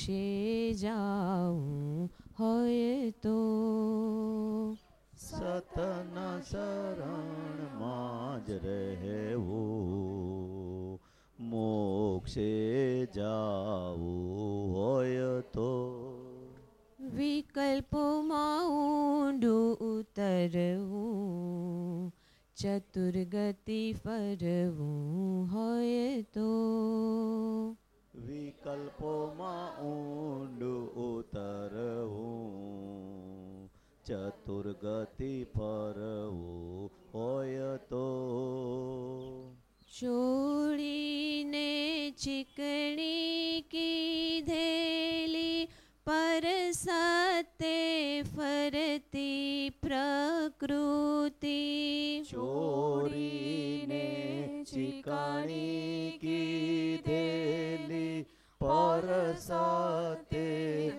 મોક્ષે જાઉં હોય તો સતના શરણમાં જ રહેવું મોક્ષે જાવું હોય તો વિકલ્પોમાં ઊંડું ઉતરવું ચતુર્ગતિ ફરવું હોય તો વિકલ્પોમાં ઊંડું ઉતરવું ચતુર્ગતિ ફરવું હોય તો. છોડીને ચીકણી કીધેલી પર સતે ફરતી પ્રકૃતિ. ચોરીને ચીકાણી કીધેલી પરસતે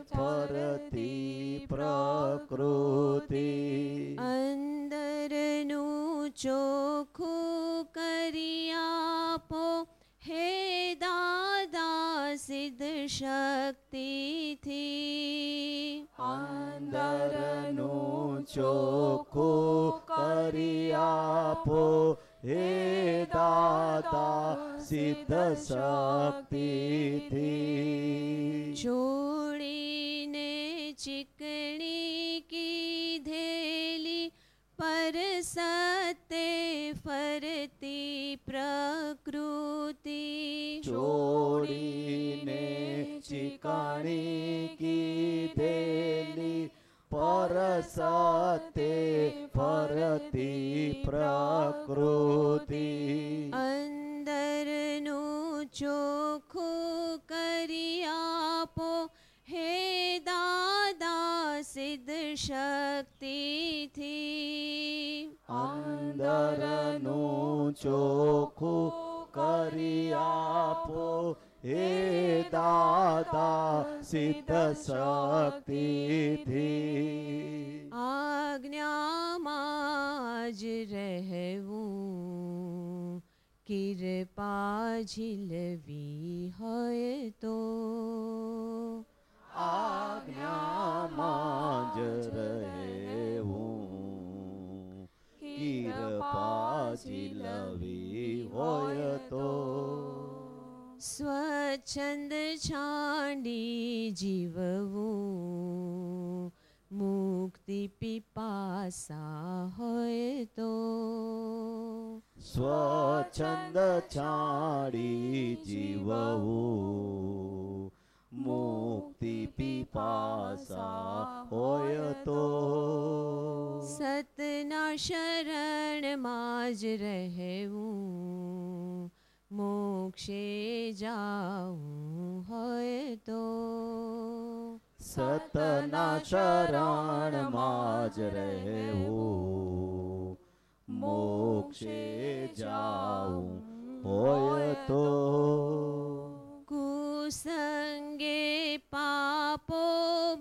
ફરતી પ્રકૃતિ અંદરનું ચોખ્ખું કરી આપો હે દાદા સિદ્ધ શક્તિથી અંદરનું ચોખ્ખું કરી આપો હે દાતા સિદ્ધ શક્તિથી જોડીને ચીકણી કીધેલી પર સતે ફરતી પ્રકૃતિ જોડીને ચીકણી કીધેલી પરસતે ફરતી પ્રકૃતિ અંદરનું ચોખ્ખું કરી આપો હે દાદા સિદ્ધ શક્તિથી અંદરનું ચોખ્ખું કરી આપો હે દાદા સિદ્ધ શક્તિથી આજ્ઞામાં જ રહેવું કિરપા ઝીલવી હોય તો આજ્ઞામાં જ રહેવું કીરપા ચીલવી હોય તો સ્વચ્છંદ છાંડી જીવવું. મુક્તિ પીપાસા હોય તો. સ્વચ્છંદ છાડી જીવવું. મુક્તિ પીપાસા હોય તો. સતના શરણમાં જ રહેવું. મોક્ષે જાઉં હોય તો સતના શરણમાં જ રહેવું. મોક્ષે જાઉં હોય તો કુસંગે પાપો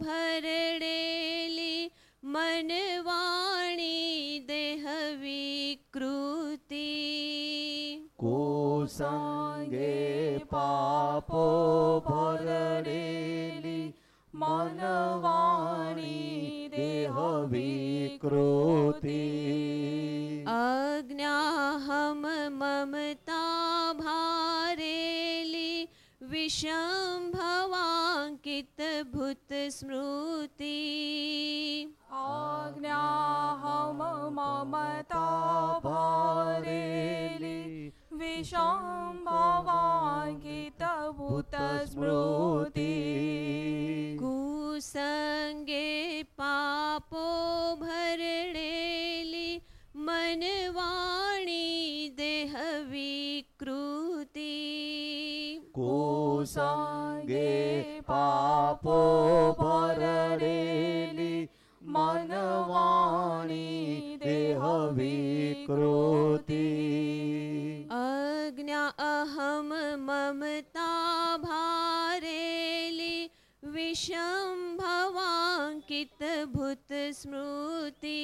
કુસંગે પાપો ભરડેલી મનવાણી દેહ વિકૃતિ. અજ્ઞાહમ મમતા ભારેલી વિષંભવાંકિત ભૂત સ્મૃતિ. ममता મમતા ભરેલી વિષંભવાંકિત ભૂત સ્મૃતિ કુસંગે પાપો ભરડેલી મનવાણી દેહ વિકૃતિ કુસંગે અહમ મમતા ભારેલી વિષંભવાંકિત ભૂત સ્મૃતિ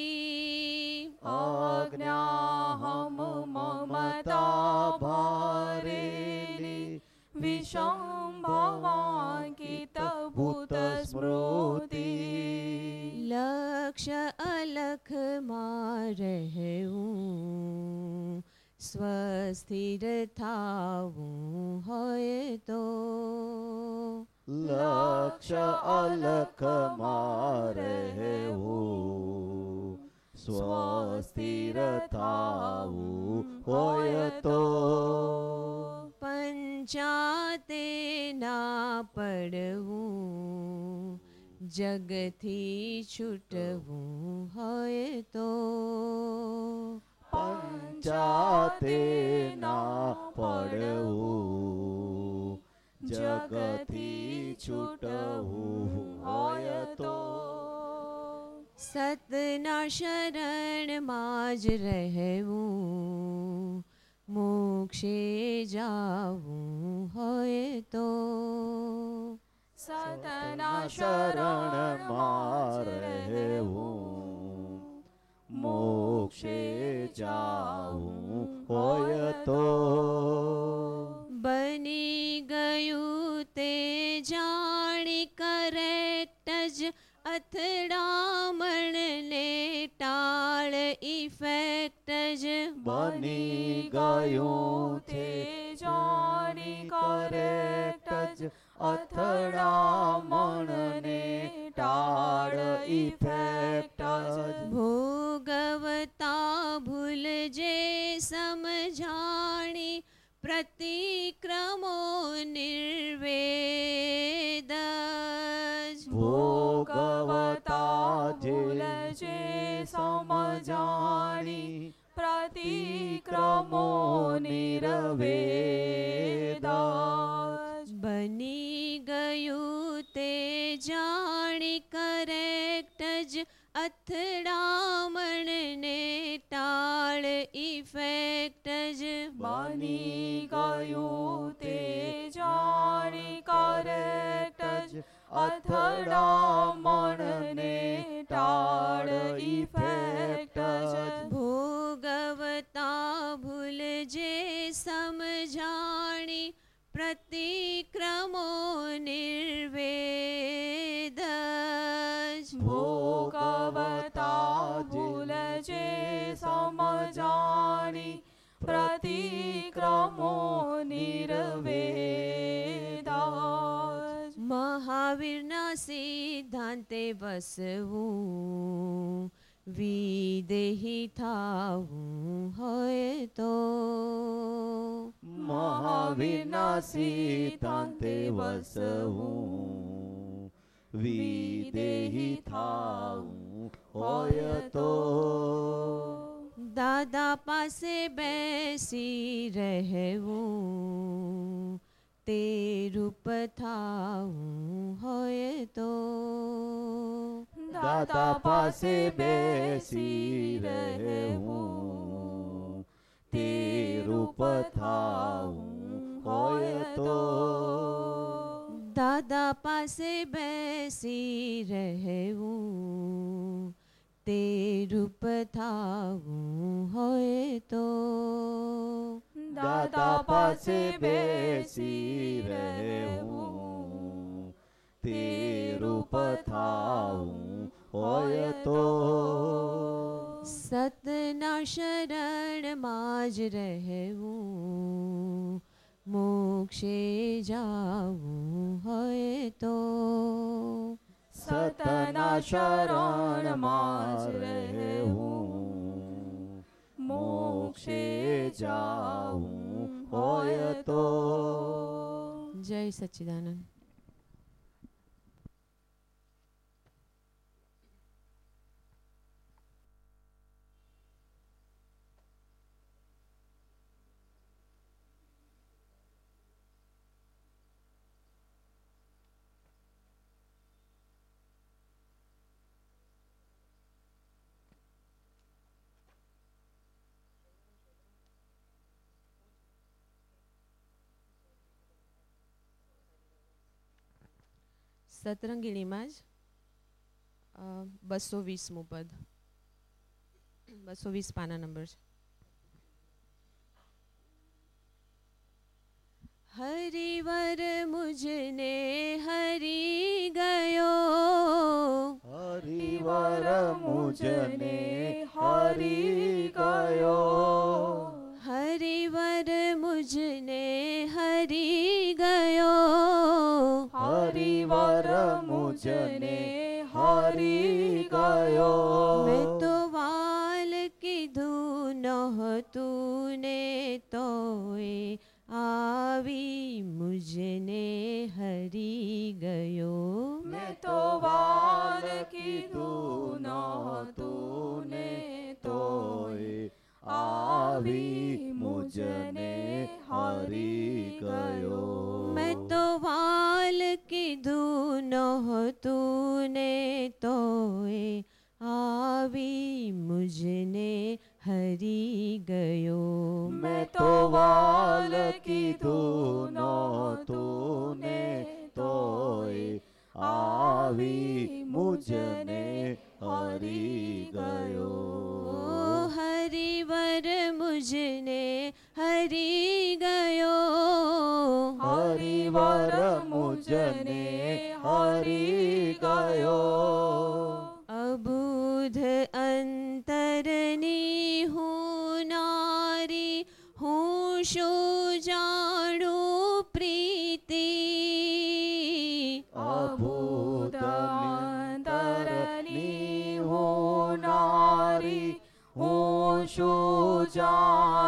આજ્ઞાહમ મમતા ભરેલી વિષંભવાંકિત लक्ष अलख રહેવું સ્વસ્થિર થાવું હોય તો લક્ષ અલખમાં રહેવું. સ્વસ્થિર થાવું હોય તો પંચાતે ના પડવું જગથી છૂટવું હોય તો પંચાતે ના પડવું જગથી છૂટવું હોય તો. સતના શરણમાં જ રહેવું મોક્ષે જાવું હોય તો. સતના શરણમાં રહેવું મોક્ષે જાવું હોય તો. બની ગયું તે જાણી કરેક્ટ જ અથડામણને ટાળ ઇફેક્ટ જ. બની ગયું તે જાણી કરેક્ટ જ અથડામણને ટાળ ઇફેક્ટ ભોગવતા ભૂલ જે સમજાણી પ્રતિક્રમો નિર્વેદ. ભોગવતા ભૂલ જે જે સમજાણી પ્રતિક્રમો નિર્વેદ બની જ અથડામણને ટાળ ઇફેક્ટ જ બની ગયું તે જાણી કરેક્ટ જ અથડામણને ટાળ ઇફેક્ટ જ ભોગવતા ભૂલ જે સમજાણી પ્રતિક્રમો નિર્વેદ પ્રતિક્રમો નિર્વેદા મહાવીરના સિદ્ધાંતે વસવું વિદેહી થાવું હોય તો. મહાવીરના સિદ્ધાંતે વસવું વિદેહી થાવું હોય તો. દાદા પાસે બેસી રહેવું તે રૂપ થાવું હોય તો. દાદા પાસે બેસી રહેવું તે રૂપ થાવું હોય તો. દાદા પાસે બેસી રહેવું રૂપ થાવું હોય તો દાદા પાસે બેસી રહેવું તે રૂપ થાવું હોય તો સતના શરણમાં જ રહેવું મોક્ષે જાવું હોય તો સતના શરણમાં જ મોક્ષે જાવું હોય તો જય સચ્ચિદાનંદ સતરંગીણીમાં જ બસો વીસમું પદ. બસો વીસ પાના નંબર છે. હરિવર મુજને હરી ગયો. હરિવર મુજને હરી ગયો. હરિવર મુજને હરી ગયો. પરિવાર મુજને હારી ગયો મેં તો વાલ કીધું નહોતું ને તોય આવી મુજને હરી ગયો મેં તો વાલ કીધું નહોતું ને તોય આવી મુજને હરી ગયો મેં તો વાલ કીધું નહોતું ને તોય આવી મુજને હરી ગયો. મેં તો વાલ કીધું નહોતું ને તોય આવી મુજને હરી ગયો. હરિવર મુજને હરી ગયો. હરિવર મુજને હરી ગયો. અબુધ અંતરની હું નારી હું શું જાણું પ્રીતિ? અબુધ અંતરની હું નારી હું શું જાણું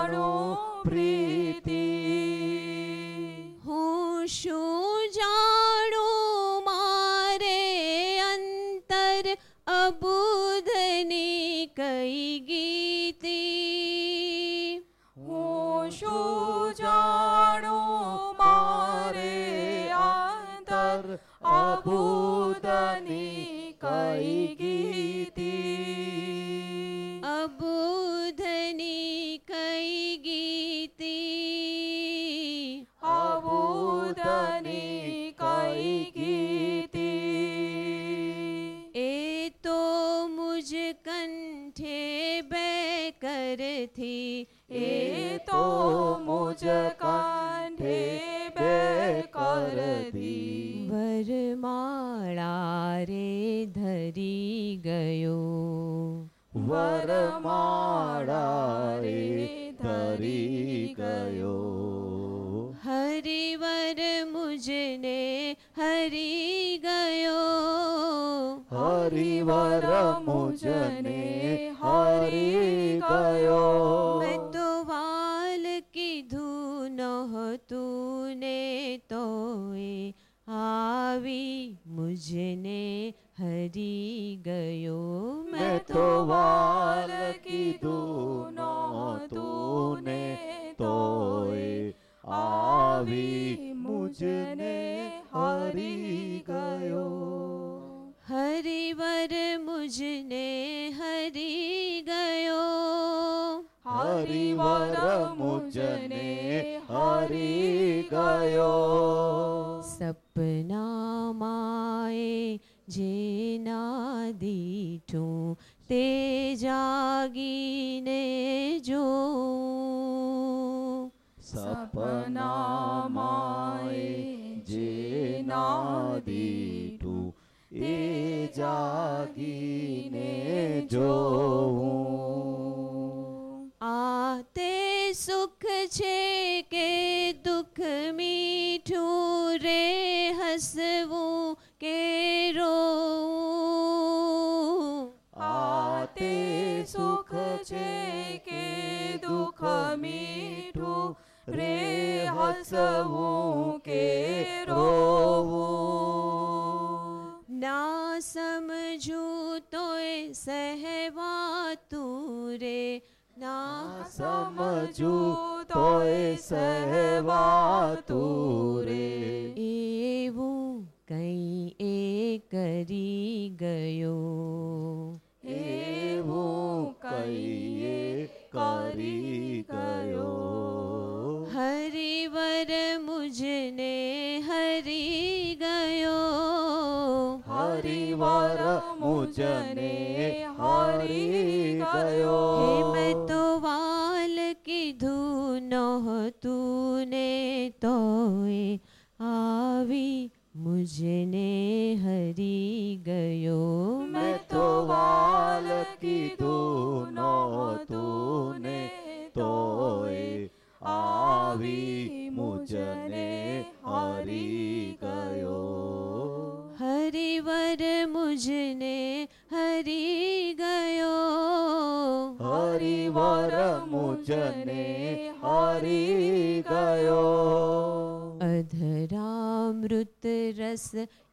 the war.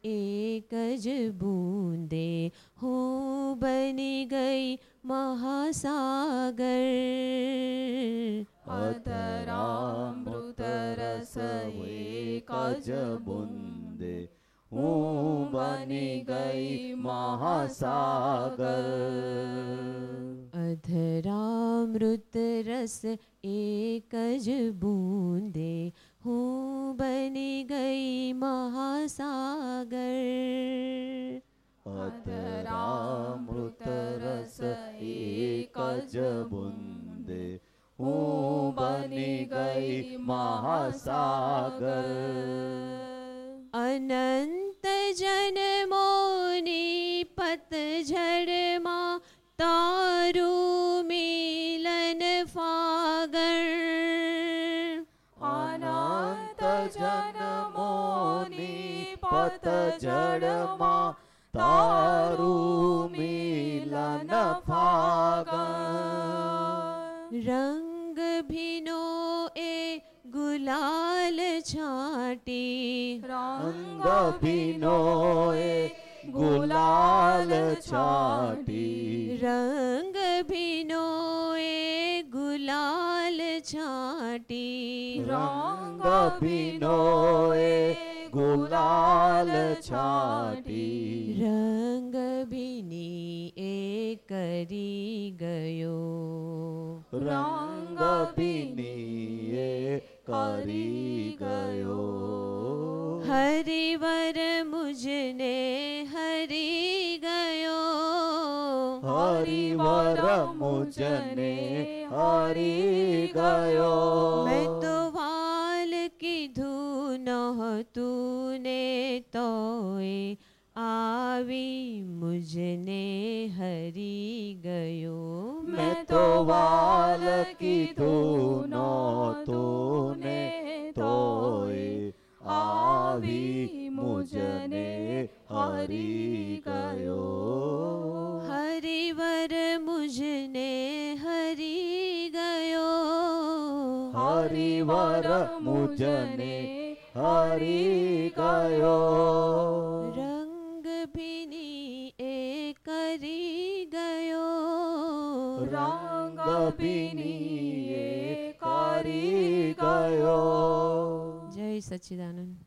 એક જ બૂંદે હું બની ગઈ મહાસાગર અતરામૃત રસ એક જ બૂંદે હું બની ગઈ મહાસાગર અધરામૃત રસ એક જ બૂંદે અધરામૃત રસ એક જ બુંદે હું બની ગઈ મહાસાગર અનંત જનમોની પતઝડમાં તારું મિલન ફાગણ અનંત જનમોની પતઝડમાં તારું મિલન ફાગણ રંગ ભીનો એ ગુલાલ છાટી રંગ રંગ ભીનો એ ગુલાલ છાટી રંગ ભીનો એ ગુલાલ છાટી રંગ ભીનો એ ગુલાલ છાટી રંગ ભીની એ કરી ગયો રંગ ભીની એ કરી ગયો હરિવર મુજને હરી ગયો હરિવર મુજને હરી ગયો તોય આવી મુજને હરી ગયો. મેં તો વાલ કીધું નહોતું ને તોય આવી મુજને હરી ગયો. હરિવર મુજને હરી ગયો. હરિવર મુજને હરી ગયો રંગ ભીની એ કરી ગયો રંગ ભીની એ કરી ગયો જય સચ્ચિદાનંદ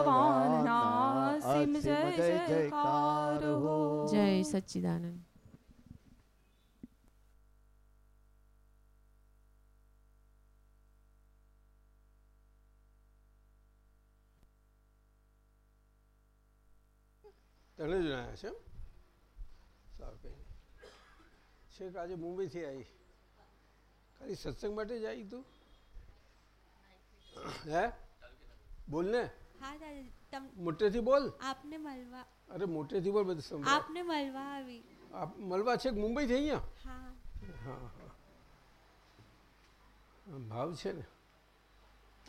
ભગવાનના અસીમ જય જયકાર હો જય સચ્ચિદાનંદ તને જ આવ્યા છે એમ? સારું કંઈ છેક આજે મુંબઈથી આવી. ખાલી સત્સંગ માટે જ આવી તું? હે? બોલ ને. હા દાદા તમ મોટેથી બોલ. આપને મળવા અરે મોટેથી બોલ બધું સમજાય આપને મળવા આવી. આપ મળવા છે મુંબઈ થી અહીંયા? હા. હા ભાવ છે ને.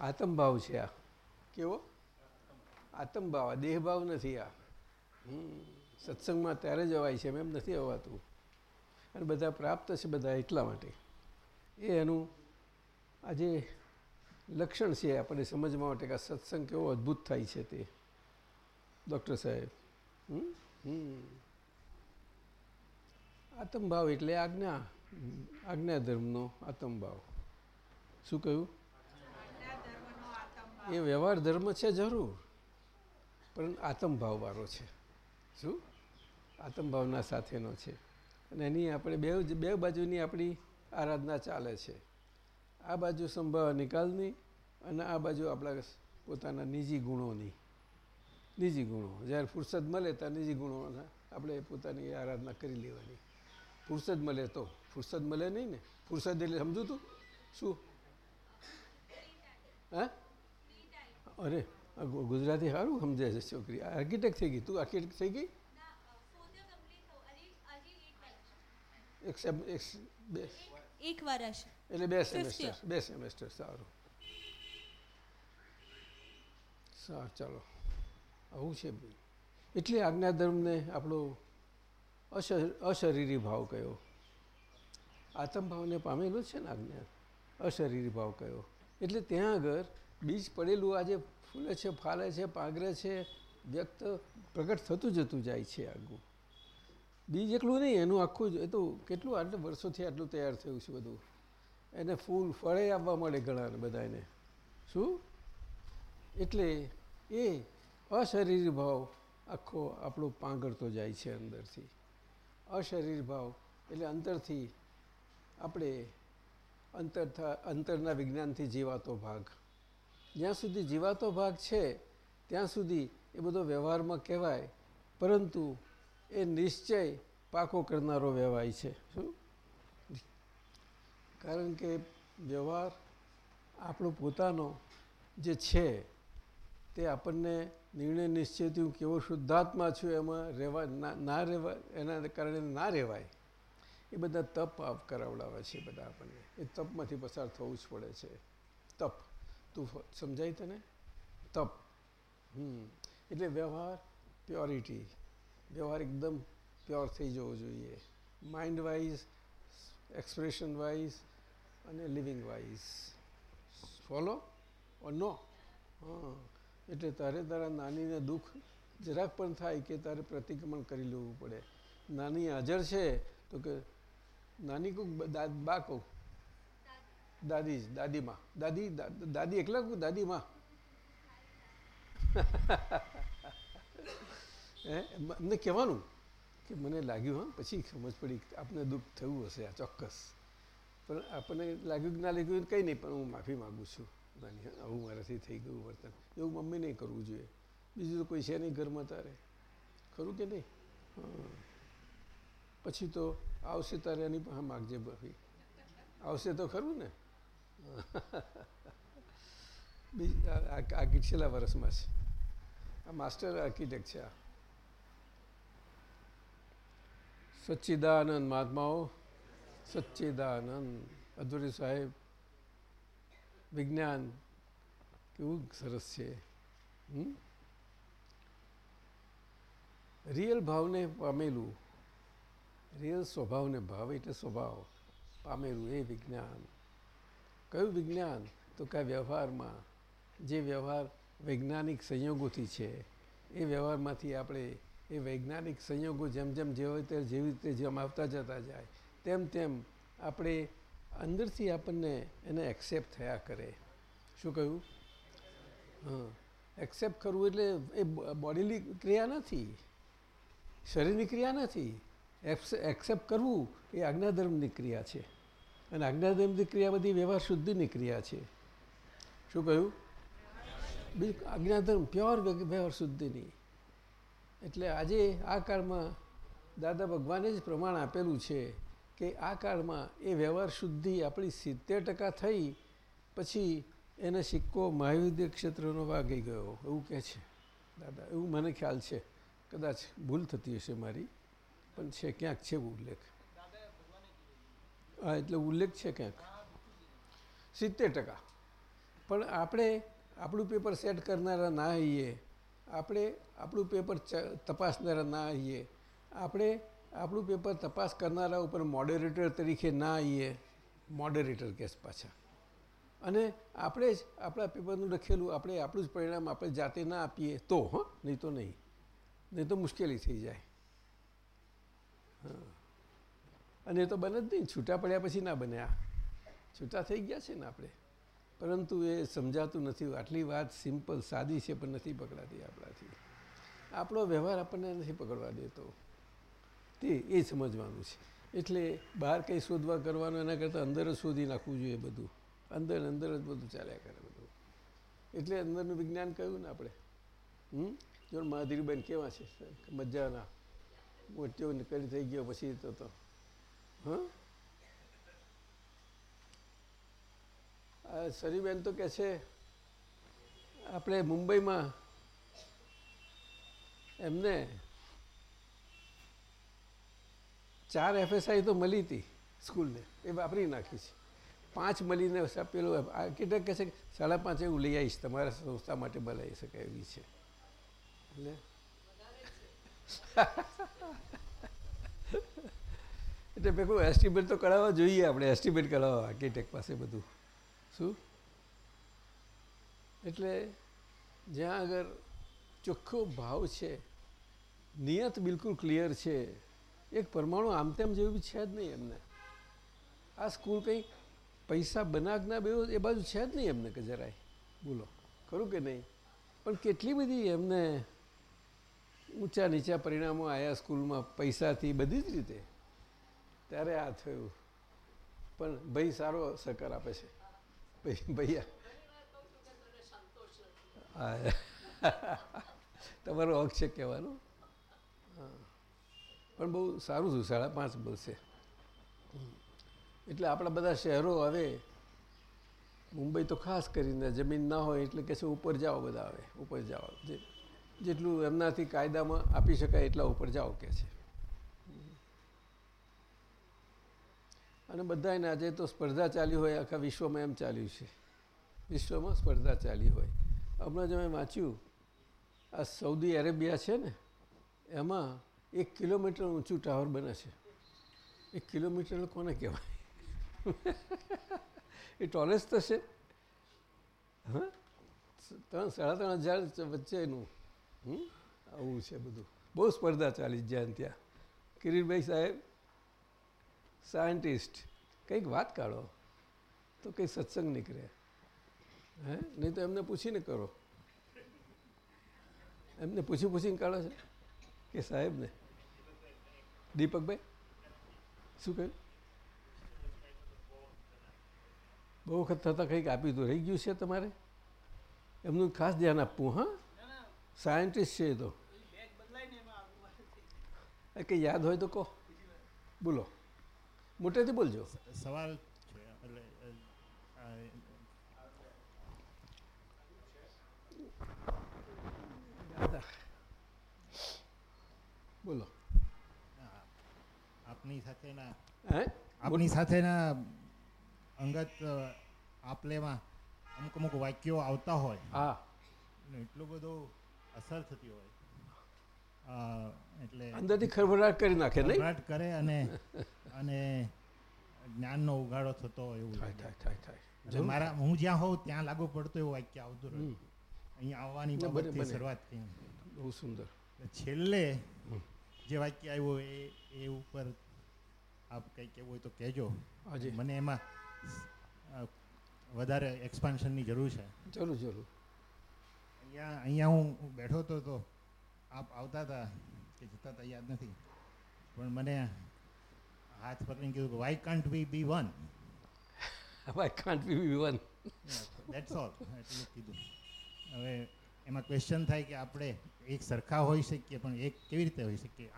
આત્મભાવ છે આ. કેવો? આતમભાવ આ દેહભાવ નથી આ. સત્સંગમાં ત્યારે જ અવાય છે એમ નથી અવાતું. અને બધા પ્રાપ્ત છે બધા એટલા માટે. એ એનું આજે લક્ષણ છે આપણને સમજવા માટે કે સત્સંગ કેવો અદ્ભુત થાય છે તે. ડૉક્ટર સાહેબ આત્મભાવ એટલે આજ્ઞા. આજ્ઞા ધર્મનો આતંભાવ શું કહ્યું? એ વ્યવહાર ધર્મ છે જરૂર, પણ આતંભાવવાળો છે. શું? આતંભાવના સાથેનો છે. અને એની આપણે બે બે બાજુની આપણી આરાધના ચાલે છે. આ બાજુ સંભાવ નિકાલની અને આ બાજુ આપણા પોતાના નિજી ગુણોની નિજી ગુણો. જ્યારે ફુરસદ મળે ત્યારે નિજી ગુણોના આપણે પોતાની આરાધના કરી લેવાની. ફુરસદ મળે તો ફુરસદ મળે નહીં ને? ફુરસદ એટલે સમજું તું? શું? હા? અરે ગુજરાતી સારું સમજે છે છોકરી. આર્કિટેક્ટ થઈ ગઈ. તું આર્કિટેક્ટ થઈ ગઈ? એક બે. એક વર્ષ. એટલે બે સેમેસ્ટર બે સેમેસ્ટર સારું. સારું, ચાલો. આવું છે ભાઈ એટલે આજ્ઞાધર્મને આપણો અશ- અશરીરી ભાવ કયો? આત્મભાવને પામેલો છે ને આજ્ઞા? અશરીરી ભાવ કયો? એટલે ત્યાં આગળ બીજ પડેલું આજે ફૂલે છે, ફાલે છે, પાગરે છે, વ્યક્ત પ્રગટ થતું જતું જાય છે આગું. બીજ એકલું નહીં, એનું આખું જ, એ તો કેટલું આટલું વર્ષોથી આટલું તૈયાર થયું છે બધું. એને ફૂલ, ફળે આવવા મળે ઘણાને બધાને. શું? એટલે એ અશરીરી ભાવ આખો આપણો પાંગળતો જાય છે અંદરથી. અશરીર ભાવ એટલે અંતરથી આપણે અંતર અંતરના વિજ્ઞાનથી જીવાતો ભાગ. જ્યાં સુધી જીવાતો ભાગ છે, ત્યાં સુધી એ બધો વ્યવહારમાં કહેવાય, પરંતુ એ નિશ્ચય પાકો કરનારો વ્યવહાય છે. શું? કારણ કે વ્યવહાર આપણો પોતાનો જે છે તે આપણને નિર્ણય નિશ્ચયથી હું કેવો શુદ્ધાત્મા છું, એમાં રહેવા ના રહેવા, એના કારણે ના રહેવાય. એ બધા તપ કરાવડાવે છે બધા આપણને. એ તપમાંથી પસાર થવું જ પડે છે. તપ. તું સમજાય તને? તપ. હમ. એટલે વ્યવહાર, પ્યોરિટી. વ્યવહાર એકદમ પ્યોર થઈ જવો જોઈએ. માઇન્ડ વાઇઝ એક્સપ્રેશન વાઇઝ અને living wise follow or no હા. એટલે તારે તારા નાનીને દુઃખ જરાક પણ થાય કે તારે પ્રતિક્રમણ કરી લેવું પડે. નાની હાજર છે તો કે નાની કહું બા કહું. દાદી જ, દાદીમાં. દાદી દાદી એકલા કહું? દાદીમાં. એમને કહેવાનું કે મને લાગ્યું, હા, પછી સમજ પડી આપને દુઃખ થયું હશે આ ચોક્કસ. પણ આપણને લાગ્યું કે ના લાગ્યું કંઈ નહીં, પણ હું માફી માગું છું. નાની આવું મારાથી થઈ ગયું વર્તન. એવું મમ્મી નહીં કરવું જોઈએ. બીજું તો કોઈ છે નહીં ઘરમાં તારે. ખરું કે નહીં? પછી તો આવશે તારે એની પાસે માગજે ભાઈ. આવશે તો ખરું ને? બીજી, આ છેલ્લા વર્ષમાં છે. આ માસ્ટર આર્કિટેક્ટ છે આ. સચ્ચિદાનંદ મહાત્માઓ, સચ્ચિદાનંદ. અધુરી સાહેબ વિજ્ઞાન. કેવું સરસ છે. રિયલ ભાવને પામેલું. રિયલ સ્વભાવને ભાવ એટલે સ્વભાવ. પામેલું એ વિજ્ઞાન. કયું વિજ્ઞાન? તો કે વ્યવહારમાં. જે વ્યવહાર વૈજ્ઞાનિક સંયોગોથી છે, એ વ્યવહારમાંથી આપણે એ વૈજ્ઞાનિક સંયોગો જેમ જેમ જે હોય તે જેવી રીતે જેમ આવતા જતા જાય, તેમ તેમ આપણે અંદરથી આપણને એને એક્સેપ્ટ થયા કરે. શું કહ્યું? હા. એક્સેપ્ટ કરવું એટલે એ બોડીની ક્રિયા નથી. શરીરની ક્રિયા નથી. એક્સેપ્ટ કરવું એ આજ્ઞાધર્મની ક્રિયા છે. અને આજ્ઞાધર્મની ક્રિયા બધી વ્યવહાર શુદ્ધિની ક્રિયા છે. શું કહ્યું? બિલકુલ, આજ્ઞાધર્મ પ્યોર વ્યવહાર શુદ્ધિની. એટલે આજે આ કાળમાં દાદા ભગવાને જ પ્રમાણ આપેલું છે. કે આ કાળમાં એ વ્યવહાર શુદ્ધિ આપણી સિત્તેર ટકા થઈ, પછી એને સિક્કો મહાયુદ્ધ ક્ષેત્રનો વાગી ગયો. એવું કહે છે. દાદા, એવું મને ખ્યાલ છે. કદાચ ભૂલ થતી હશે મારી, પણ છે, ક્યાંક છે ઉલ્લેખ. હા, એટલે ઉલ્લેખ છે ક્યાંક. સિત્તેર ટકા. પણ આપણે આપણું પેપર સેટ કરનારા ના હઈએ આપણે આપણું પેપર તપાસનારા ના આવીએ આપણે આપણું પેપર તપાસ કરનારા ઉપર મોડરેટર તરીકે ના આવીએ મોડરેટર કેસ પાછા. અને આપણે જ આપણા પેપરનું લખેલું, આપણે આપણું જ પરિણામ આપણે જાતે ના આપીએ તો, હં, નહીં તો નહીં. નહીં તો મુશ્કેલી થઈ જાય. અને એ તો બને જ નહીં, છૂટા પડ્યા પછી ના બન્યા છૂટા થઈ ગયા છે ને આપણે. પરંતુ એ સમજાતું નથી, આટલી વાત સિમ્પલ સાદી છે પણ નથી પકડાતી આપણાથી. આપણો વ્યવહાર આપણને નથી પકડવા દેતો. તે એ સમજવાનું છે. એટલે બહાર કંઈ શોધવા કરવાનું, એના કરતાં અંદર જ શોધી નાખવું જોઈએ બધું. અંદર અંદર જ બધું ચાલ્યા કરે બધું. એટલે અંદરનું વિજ્ઞાન કહ્યું ને આપણે? હમ? જો મહાધીરબેન કેવા છે? મજાના. મોટીઓ કરી થઈ ગયો પછી તો તો. હા? સરીબેન તો કે છે, આપણે મુંબઈમાં એમને ચાર એફએસઆઈ તો મળી હતી સ્કૂલને, એ વાપરી નાખી છે. પાંચ મળીને પેલો આર્કિટેક્ટ કહે છે કે સાડા પાંચે હું લઈ આવીશ, તમારા સંસ્થા માટે બોલાવી શકાય એવી છે. એટલે એટલે ભેગું એસ્ટિમેટ તો કરાવવા જોઈએ આપણે એસ્ટિમેટ કરાવવા આર્કિટેક્ટ પાસે બધું. શું? એટલે જ્યાં આગળ ચોખ્ખો ભાવ છે, નિયત બિલકુલ ક્લિયર છે એક પરમાણુ આમ તેમ જેવું છે જ નહીં એમને. આ સ્કૂલ કંઈ પૈસા બનાવના બે એ બાજુ છે જ નહીં એમને કે જરાય. બોલો, ખરું કે નહીં? પણ કેટલી બધી એમને ઊંચા નીચા પરિણામો આવ્યા સ્કૂલમાં પૈસાથી બધી જ રીતે. ત્યારે આ થયું. પણ ભાઈ સારો સહકાર આપે છે. ભૈયા. તમારો હક છે કહેવાનો. પણ બહુ સારું થયું, સાડા પાંચ બસે એટલે આપણા બધા શહેરો હવે મુંબઈ તો ખાસ કરીને જમીન ના હોય એટલે કે છે ઉપર જાઓ બધા આવે ઉપર જાઓ. જે જેટલું એમનાથી કાયદામાં આપી શકાય એટલા ઉપર જાઓ કે છે. અને બધાને આજે તો સ્પર્ધા ચાલી હોય, આખા વિશ્વમાં એમ ચાલ્યું છે. વિશ્વમાં સ્પર્ધા ચાલી હોય. હમણાં જ મેં વાંચ્યું, આ સૌદી અરેબિયા છે ને, એમાં એક કિલોમીટર ઊંચું ટાવર બને છે. એક કિલોમીટર કોને કહેવાય? એ ટોલેસ તો છે. હા? ત્રણ સાડા ત્રણ હજાર વચ્ચેનું? આવું છે બધું. બહુ સ્પર્ધા ચાલી જ્યાં ત્યાં. કિરીટભાઈ સાહેબ, સાયન્ટિસ્ટ. કંઈક વાત કાઢો. તો કંઈક સત્સંગ નીકળે. હે? નહીં તો એમને પૂછીને કરો. એમને પૂછી પૂછીને કાઢો છે કે સાહેબને દીપકભાઈ શું કહ્યું? બહુ વખત થતાં કંઈક આપ્યું તો રહી ગયું છે તમારે? એમનું ખાસ ધ્યાન આપવું હા? સાયન્ટિસ્ટ છે એ તો. કંઈ યાદ હોય તો કહો. બોલો. મોટેથી બોલજો. સવાલ છે એટલે બોલો. આપની સાથેના આપની સાથેના અંગત આપલેમાં અમુક અમુક વાક્યો આવતા હોય. હા. એટલો બધો અસર થતી હોય. એટલે અંદરથી ખરભરાટ કરી નાખે ખરભરાટ કરે અને અને જ્ઞાનનો ઉગાડો થતો હોય એવું થાય થાય થાય મારા હું જ્યાં હોઉં ત્યાં લાગુ પડતો એવું વાક્ય આવતું રહ્યું. અહીંયા આવવાની બાબતથી શરૂઆત થઈ બહુ સુંદર. છેલ્લે જે વાક્ય આવ્યું એ એ ઉપર આપ કંઈ કહેવું હોય તો કહેજો. હજી. મને એમાં વધારે એક્સપાન્શનની જરૂર છે. જરૂર જરૂર. અહીંયા અહીંયા હું બેઠો હતો તો આપ આવતા હતા કે જતા હતા યાદ નથી. પણ મને હાથ પકડીને કીધું why can't we be one why can't we be one that's all એટલું કીધું. હવે એમાં ક્વેશ્ચન થાય કે આપણે એક સરખા હોઈ શકીએ પણ એક કેવી રીતે હોઈ શકીએ?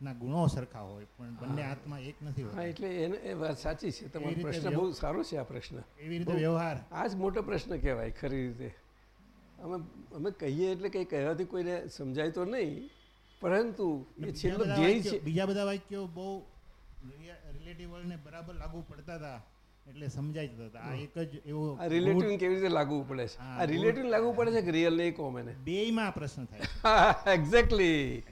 આત્માના ગુણો સરખા હોય પણ બંને આત્મા એક નથી હોતા. એટલે એને એ વાત સાચી છે. તમારો પ્રશ્ન બહુ સારો છે આ પ્રશ્ન. એવી રીતે વ્યવહાર. આ જ મોટો પ્રશ્ન કહેવાય ખરી રીતે. અમે અમે કહીએ એટલે કંઈ કહેવાથી કોઈને સમજાય તો નહીં પરંતુ એ છેલ્લો ધ્યેય છે બીજા બધા વાક્યો બહુ રિલેટિવ વર્લ્ડને બરાબર લાગુ પડતા હતા એટલે સમજાઈ જતા હતા. આ એક જ એવો આ રિલેટિવ કેવી રીતે લાગુ પડે છે? આ રિલેટિવ લાગુ પડે છે કે રિયલ નહીં કહો મને બેયમાં પ્રશ્ન થાય. એક્ઝેક્ટલી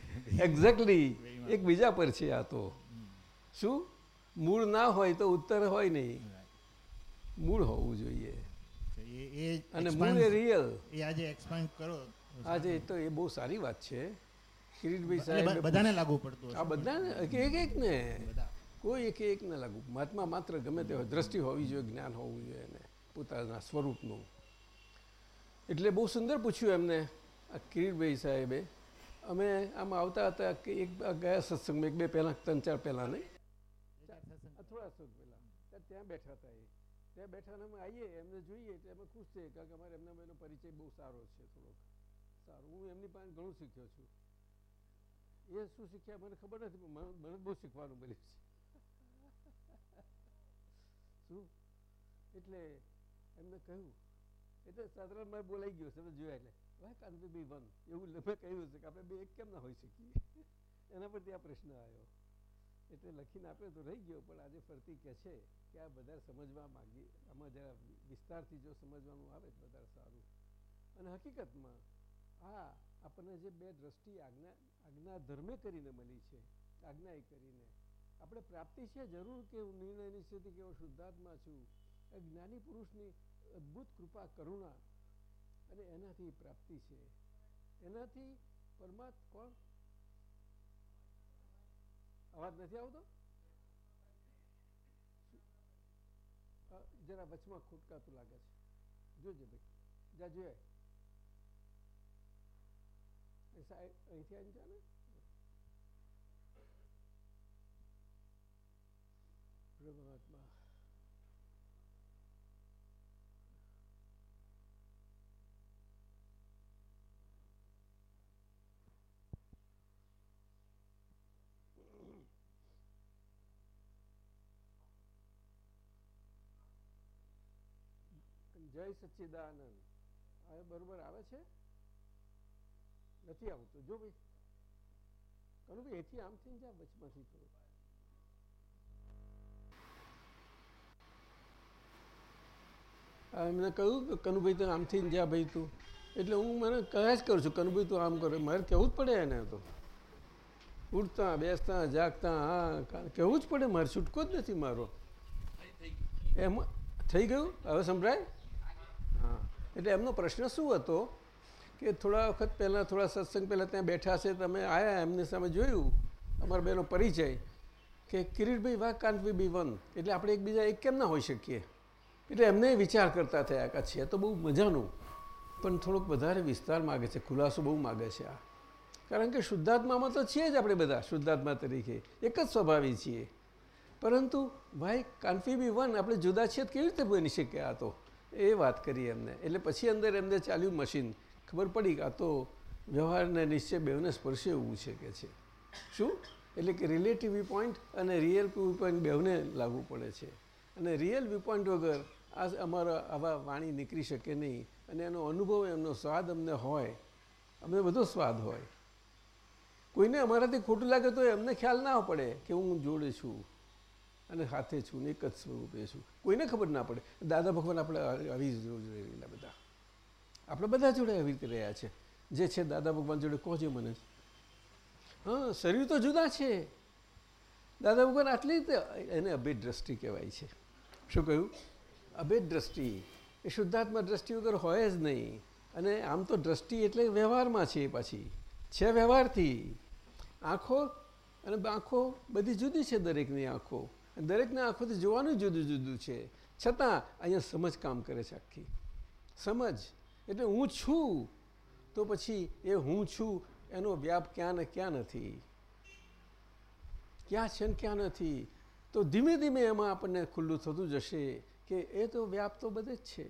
એક્ઝેક્ટલી એક બીજા પર છે આ તો. શું? મૂળ ના હોય તો ઉત્તર હોય નહીં. મૂળ હોવું જોઈએ. અને મૂળ એ રિયલ એ આજે એક્સપાન્ડ કરો. તો આજે એ તો એ બહુ સારી વાત છે. કિરીટભાઈ સાહેબ બધાને લાગુ પડતું આ બધાને? એક એક ને? કોઈ એક એક ને લાગુ. મહાત્મા માત્ર ગમે તે હોય દ્રષ્ટિ હોવી જોઈએ જ્ઞાન હોવું જોઈએ એને પોતાના સ્વરૂપનું. એટલે બહુ સુંદર પૂછ્યું એમને આ કિરીટભાઈ સાહેબે. અમે આમ આવતા હતા કે એક ગયા સત્સંગમાં એક બે પહેલાં ત્રણ ચાર પહેલાં નહીં? થોડા સત્સંગ પહેલાં. ત્યાં બેઠા હતા એ. ત્યાં બેઠા અમે આવીએ એમને જોઈએ એટલે અમે ખુશ થઈએ કારણ કે અમારે એમના એનો પરિચય બહુ સારો છે થોડોક. સારું. હું એમની પાસે ઘણું શીખ્યો છું. એ શું શીખ્યા? મને ખબર નથી મને બહુ શીખવાનું મળ્યું છે. શું? એટલે એમને કહ્યું એટલે સાધારણ મારે બોલાઈ ગયો છે જોયા એટલે. વાય કાન બી વન એવું મેં કહ્યું છે કે આપણે બે એક કેમ ના હોઈ શકીએ? એના પરથી આ પ્રશ્ન આવ્યો. એટલે લખીને આપ્યો તો રહી ગયો, પણ આજે ફરતી કહે છે કે આ બધા સમજવા માંગી. આમાં જરા વિસ્તારથી જો સમજવાનું આવે તો વધારે સારું. અને હકીકતમાં આ આપણને જે બે દ્રષ્ટિ આજ્ઞા આજ્ઞા ધર્મે કરીને મળી છે, આજ્ઞાએ કરીને. આપણે પ્રાપ્તિ છે જરૂર કે હું નિર્ણયની સ્થિતિ કે હું શુદ્ધાત્મા છું? એ જ્ઞાની પુરુષની અદ્ભુત કૃપા, કરુણા અને એનાથી પ્રાપ્તિ છે. એનાથી પરમાત્ કોણ? અવાજ નથી આવતો? જરા વચમાં ખોટકાતું લાગે છે. જોજે ભાઈ. જા સાહેબ અહીંથી આવી જા ને જય સચ્ચિદાનંદ. હવે બરોબર આવે છે? નથી આવતું. જો ભાઈ કરું ભાઈ એથી આમ થઈને જાય વચમાંથી થોડું. એમને કહ્યું કે કનુભાઈ તું આમથી ને જા ભાઈ તું. એટલે હું મને કહ્યા જ કરું છું કનુભાઈ તું આમ કરે. મારે કહેવું જ પડે એને તો. ઉઠતા બેસતા જાગતા હા કહેવું જ પડે. મારે છૂટકો જ નથી મારો એમાં થઈ ગયું? હવે સંભળાય? એટલે એમનો પ્રશ્ન શું હતો કે થોડા વખત પહેલાં, થોડા સત્સંગ પહેલાં ત્યાં બેઠા છે તમે આવ્યા એમની સામે જોયું, અમારા બેનો પરિચય કે કિરીટભાઈ, વાહ કાન્ટ વી બી વન એટલે આપણે એકબીજા એક કેમ ના હોઈ શકીએ? એટલે એમને વિચાર કરતા થયા કે છે તો બહુ મજાનું. પણ થોડોક વધારે વિસ્તાર માગે છે, ખુલાસો બહુ માગે છે આ. કારણ કે શુદ્ધાત્મામાં તો છીએ જ આપણે બધા, શુદ્ધાત્મા તરીકે. એક જ સ્વભાવી છીએ. પરંતુ, ભાઈ કાન્ફી બી વન આપણે જુદા છીએ કેવી રીતે બની શકીએ આ તો? એ વાત કરી એમને. એટલે પછી અંદર એમને ચાલ્યું મશીન. ખબર પડી કે આ તો વ્યવહારને નિશ્ચય બેવને સ્પર્શે એવું છે કે છે. શું? એટલે કે રિલેટિવ વ્યૂ પોઈન્ટ અને રિયલ વ્યૂ પોઈન્ટ બેવને લાગુ પડે છે. અને રિયલ વ્યૂ પોઈન્ટ વગર આ અમારા આવા વાણી નીકળી શકે નહીં અને એનો અનુભવ, એમનો સ્વાદ અમને હોય, અમને બધો સ્વાદ હોય. કોઈને અમારાથી ખોટું લાગે તો એમને ખ્યાલ ના પડે કે હું જોડે છું. અને હાથે છું ને એક જ સ્વરૂપે છું. કોઈને ખબર ના પડે. દાદા ભગવાન આપણે આવી જ રોજ રહેલા બધા. આપણે બધા જોડે આવી રીતે રહ્યા છે. જે છે દાદા ભગવાન જોડે, કહો મને. હા, શરીર તો જુદા છે. દાદા ભગવાન આટલી રીતે, એને અભેદ દ્રષ્ટિ કહેવાય છે. શું કહ્યું? અભેદ દ્રષ્ટિ એ શુદ્ધાત્મા દ્રષ્ટિ વગર હોય જ નહીં. અને આમ તો દ્રષ્ટિ એટલે વ્યવહારમાં છે પાછી. છે વ્યવહારથી. આંખો અને આંખો બધી જુદી છે દરેકની આંખો. દરેકના આંખોથી જોવાનું જુદું જુદું છે. છતાં અહીંયા સમજ કામ કરે છે આખી. સમજ એટલે હું છું, તો પછી એ હું છું એનો વ્યાપ ક્યાં ને ક્યાં નથી. ક્યાં છે ને ક્યાં નથી. તો ધીમે ધીમે એમાં આપણને ખુલ્લું થતું જશે કે એ તો વ્યાપ તો બધે જ છે.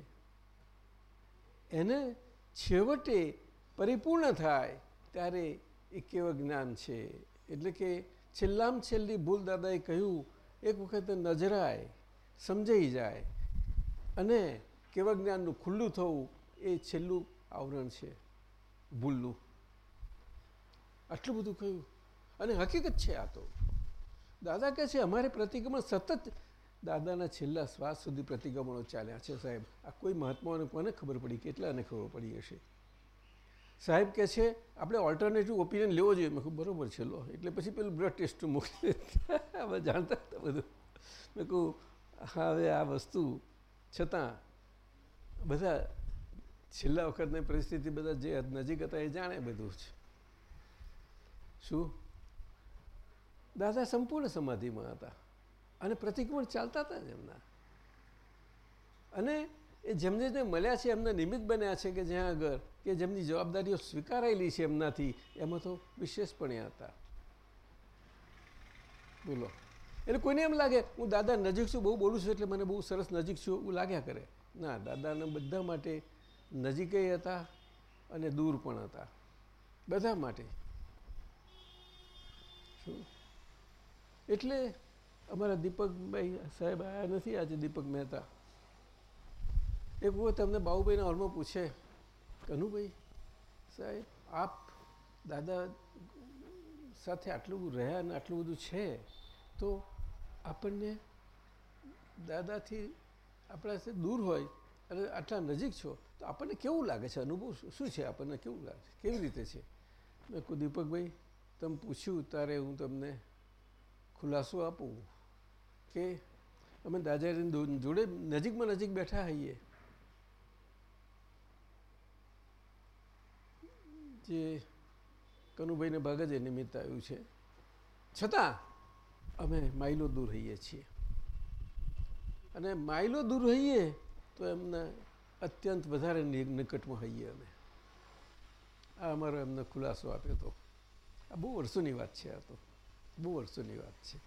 એને છેવટે પરિપૂર્ણ થાય ત્યારે એ કેવું જ્ઞાન છે. એટલે કે છેલ્લામાં છેલ્લી ભૂલ દાદાએ કહ્યું એક વખત નજરાય, સમજાઈ જાય અને કેવા જ્ઞાનનું ખુલ્લું થવું એ છેલ્લું આવરણ છે, ભૂલનું. આટલું બધું કહ્યું. અને હકીકત છે આ તો. દાદા કહે છે, અમારે પ્રતિક્રમણ સતત દાદાના છેલ્લા શ્વાસ સુધી પ્રતિક્રમણો ચાલ્યા છે સાહેબ. આ કોઈ મહાત્માઓને કોને ખબર પડી? કેટલાને ખબર પડી હશે? સાહેબ કહે છે, આપણે ઓલ્ટરનેટિવ ઓપિનિયન લેવો જોઈએ. મેં કહું બરાબર છે, લો. એટલે પછી પેલું બ્લડ ટેસ્ટ મોકલી અમે જાણતા હતા બધું. મેં કહું હવે આ વસ્તુ છતાં બધા છેલ્લા વખતની પરિસ્થિતિ બધા જે નજીક હતા એ જાણે બધું જ શું? દાદા સંપૂર્ણ સમાધિમાં હતા. અને પ્રતિક્રમણ ચાલતા હતા જ એમના. અને એ જેમને જે મળ્યા છે, એમના નિમિત્ત બન્યા છે કે જ્યાં આગળ, કે જેમની જવાબદારીઓ સ્વીકારાયેલી છે એમનાથી, એમાં તો વિશેષપણે હતા. બોલો. એટલે કોઈને એમ લાગે, હું દાદા નજીક છું, બહુ બોલું છું, એટલે મને બહુ સરસ નજીક છું, એવું લાગ્યા કરે. ના, દાદાને બધા માટે નજીકે હતા અને દૂર પણ હતા. બધા માટે. શું? એટલે અમારા દીપકભાઈ સાહેબ આવ્યા નથી, આજે દીપક મહેતા. એક વખત તમને બાબુભાઈના હોલમાં પૂછે, કનુભાઈ સાહેબ, આપ દાદા સાથે આટલું રહ્યા અને આટલું બધું છે, તો આપણને દાદાથી આપણા દૂર હોય અને આટલા નજીક છો, તો આપણને કેવું લાગે છે? અનુભવ શું છે આપણને? કેવું લાગે છે? કેવી રીતે છે? મેં કહું, દીપકભાઈ, તમે પૂછ્યું ત્યારે હું તમને ખુલાસો આપું કે અમે દાદાની જોડે નજીકમાં નજીક બેઠા હોઈએ. જે કનુભાઈને ભાગ એ નિમિત્ત આવ્યું છે. છતાં અમે માઇલો દૂર રહીએ છીએ. અને માઇલો દૂર રહીએ તો એમને અત્યંત વધારે નિકટમાં હોઈએ અમે. આ અમારો એમને ખુલાસો આપ્યો હતો. આ બહુ વર્ષોની વાત છે આ તો. બહુ વર્ષોની વાત છે?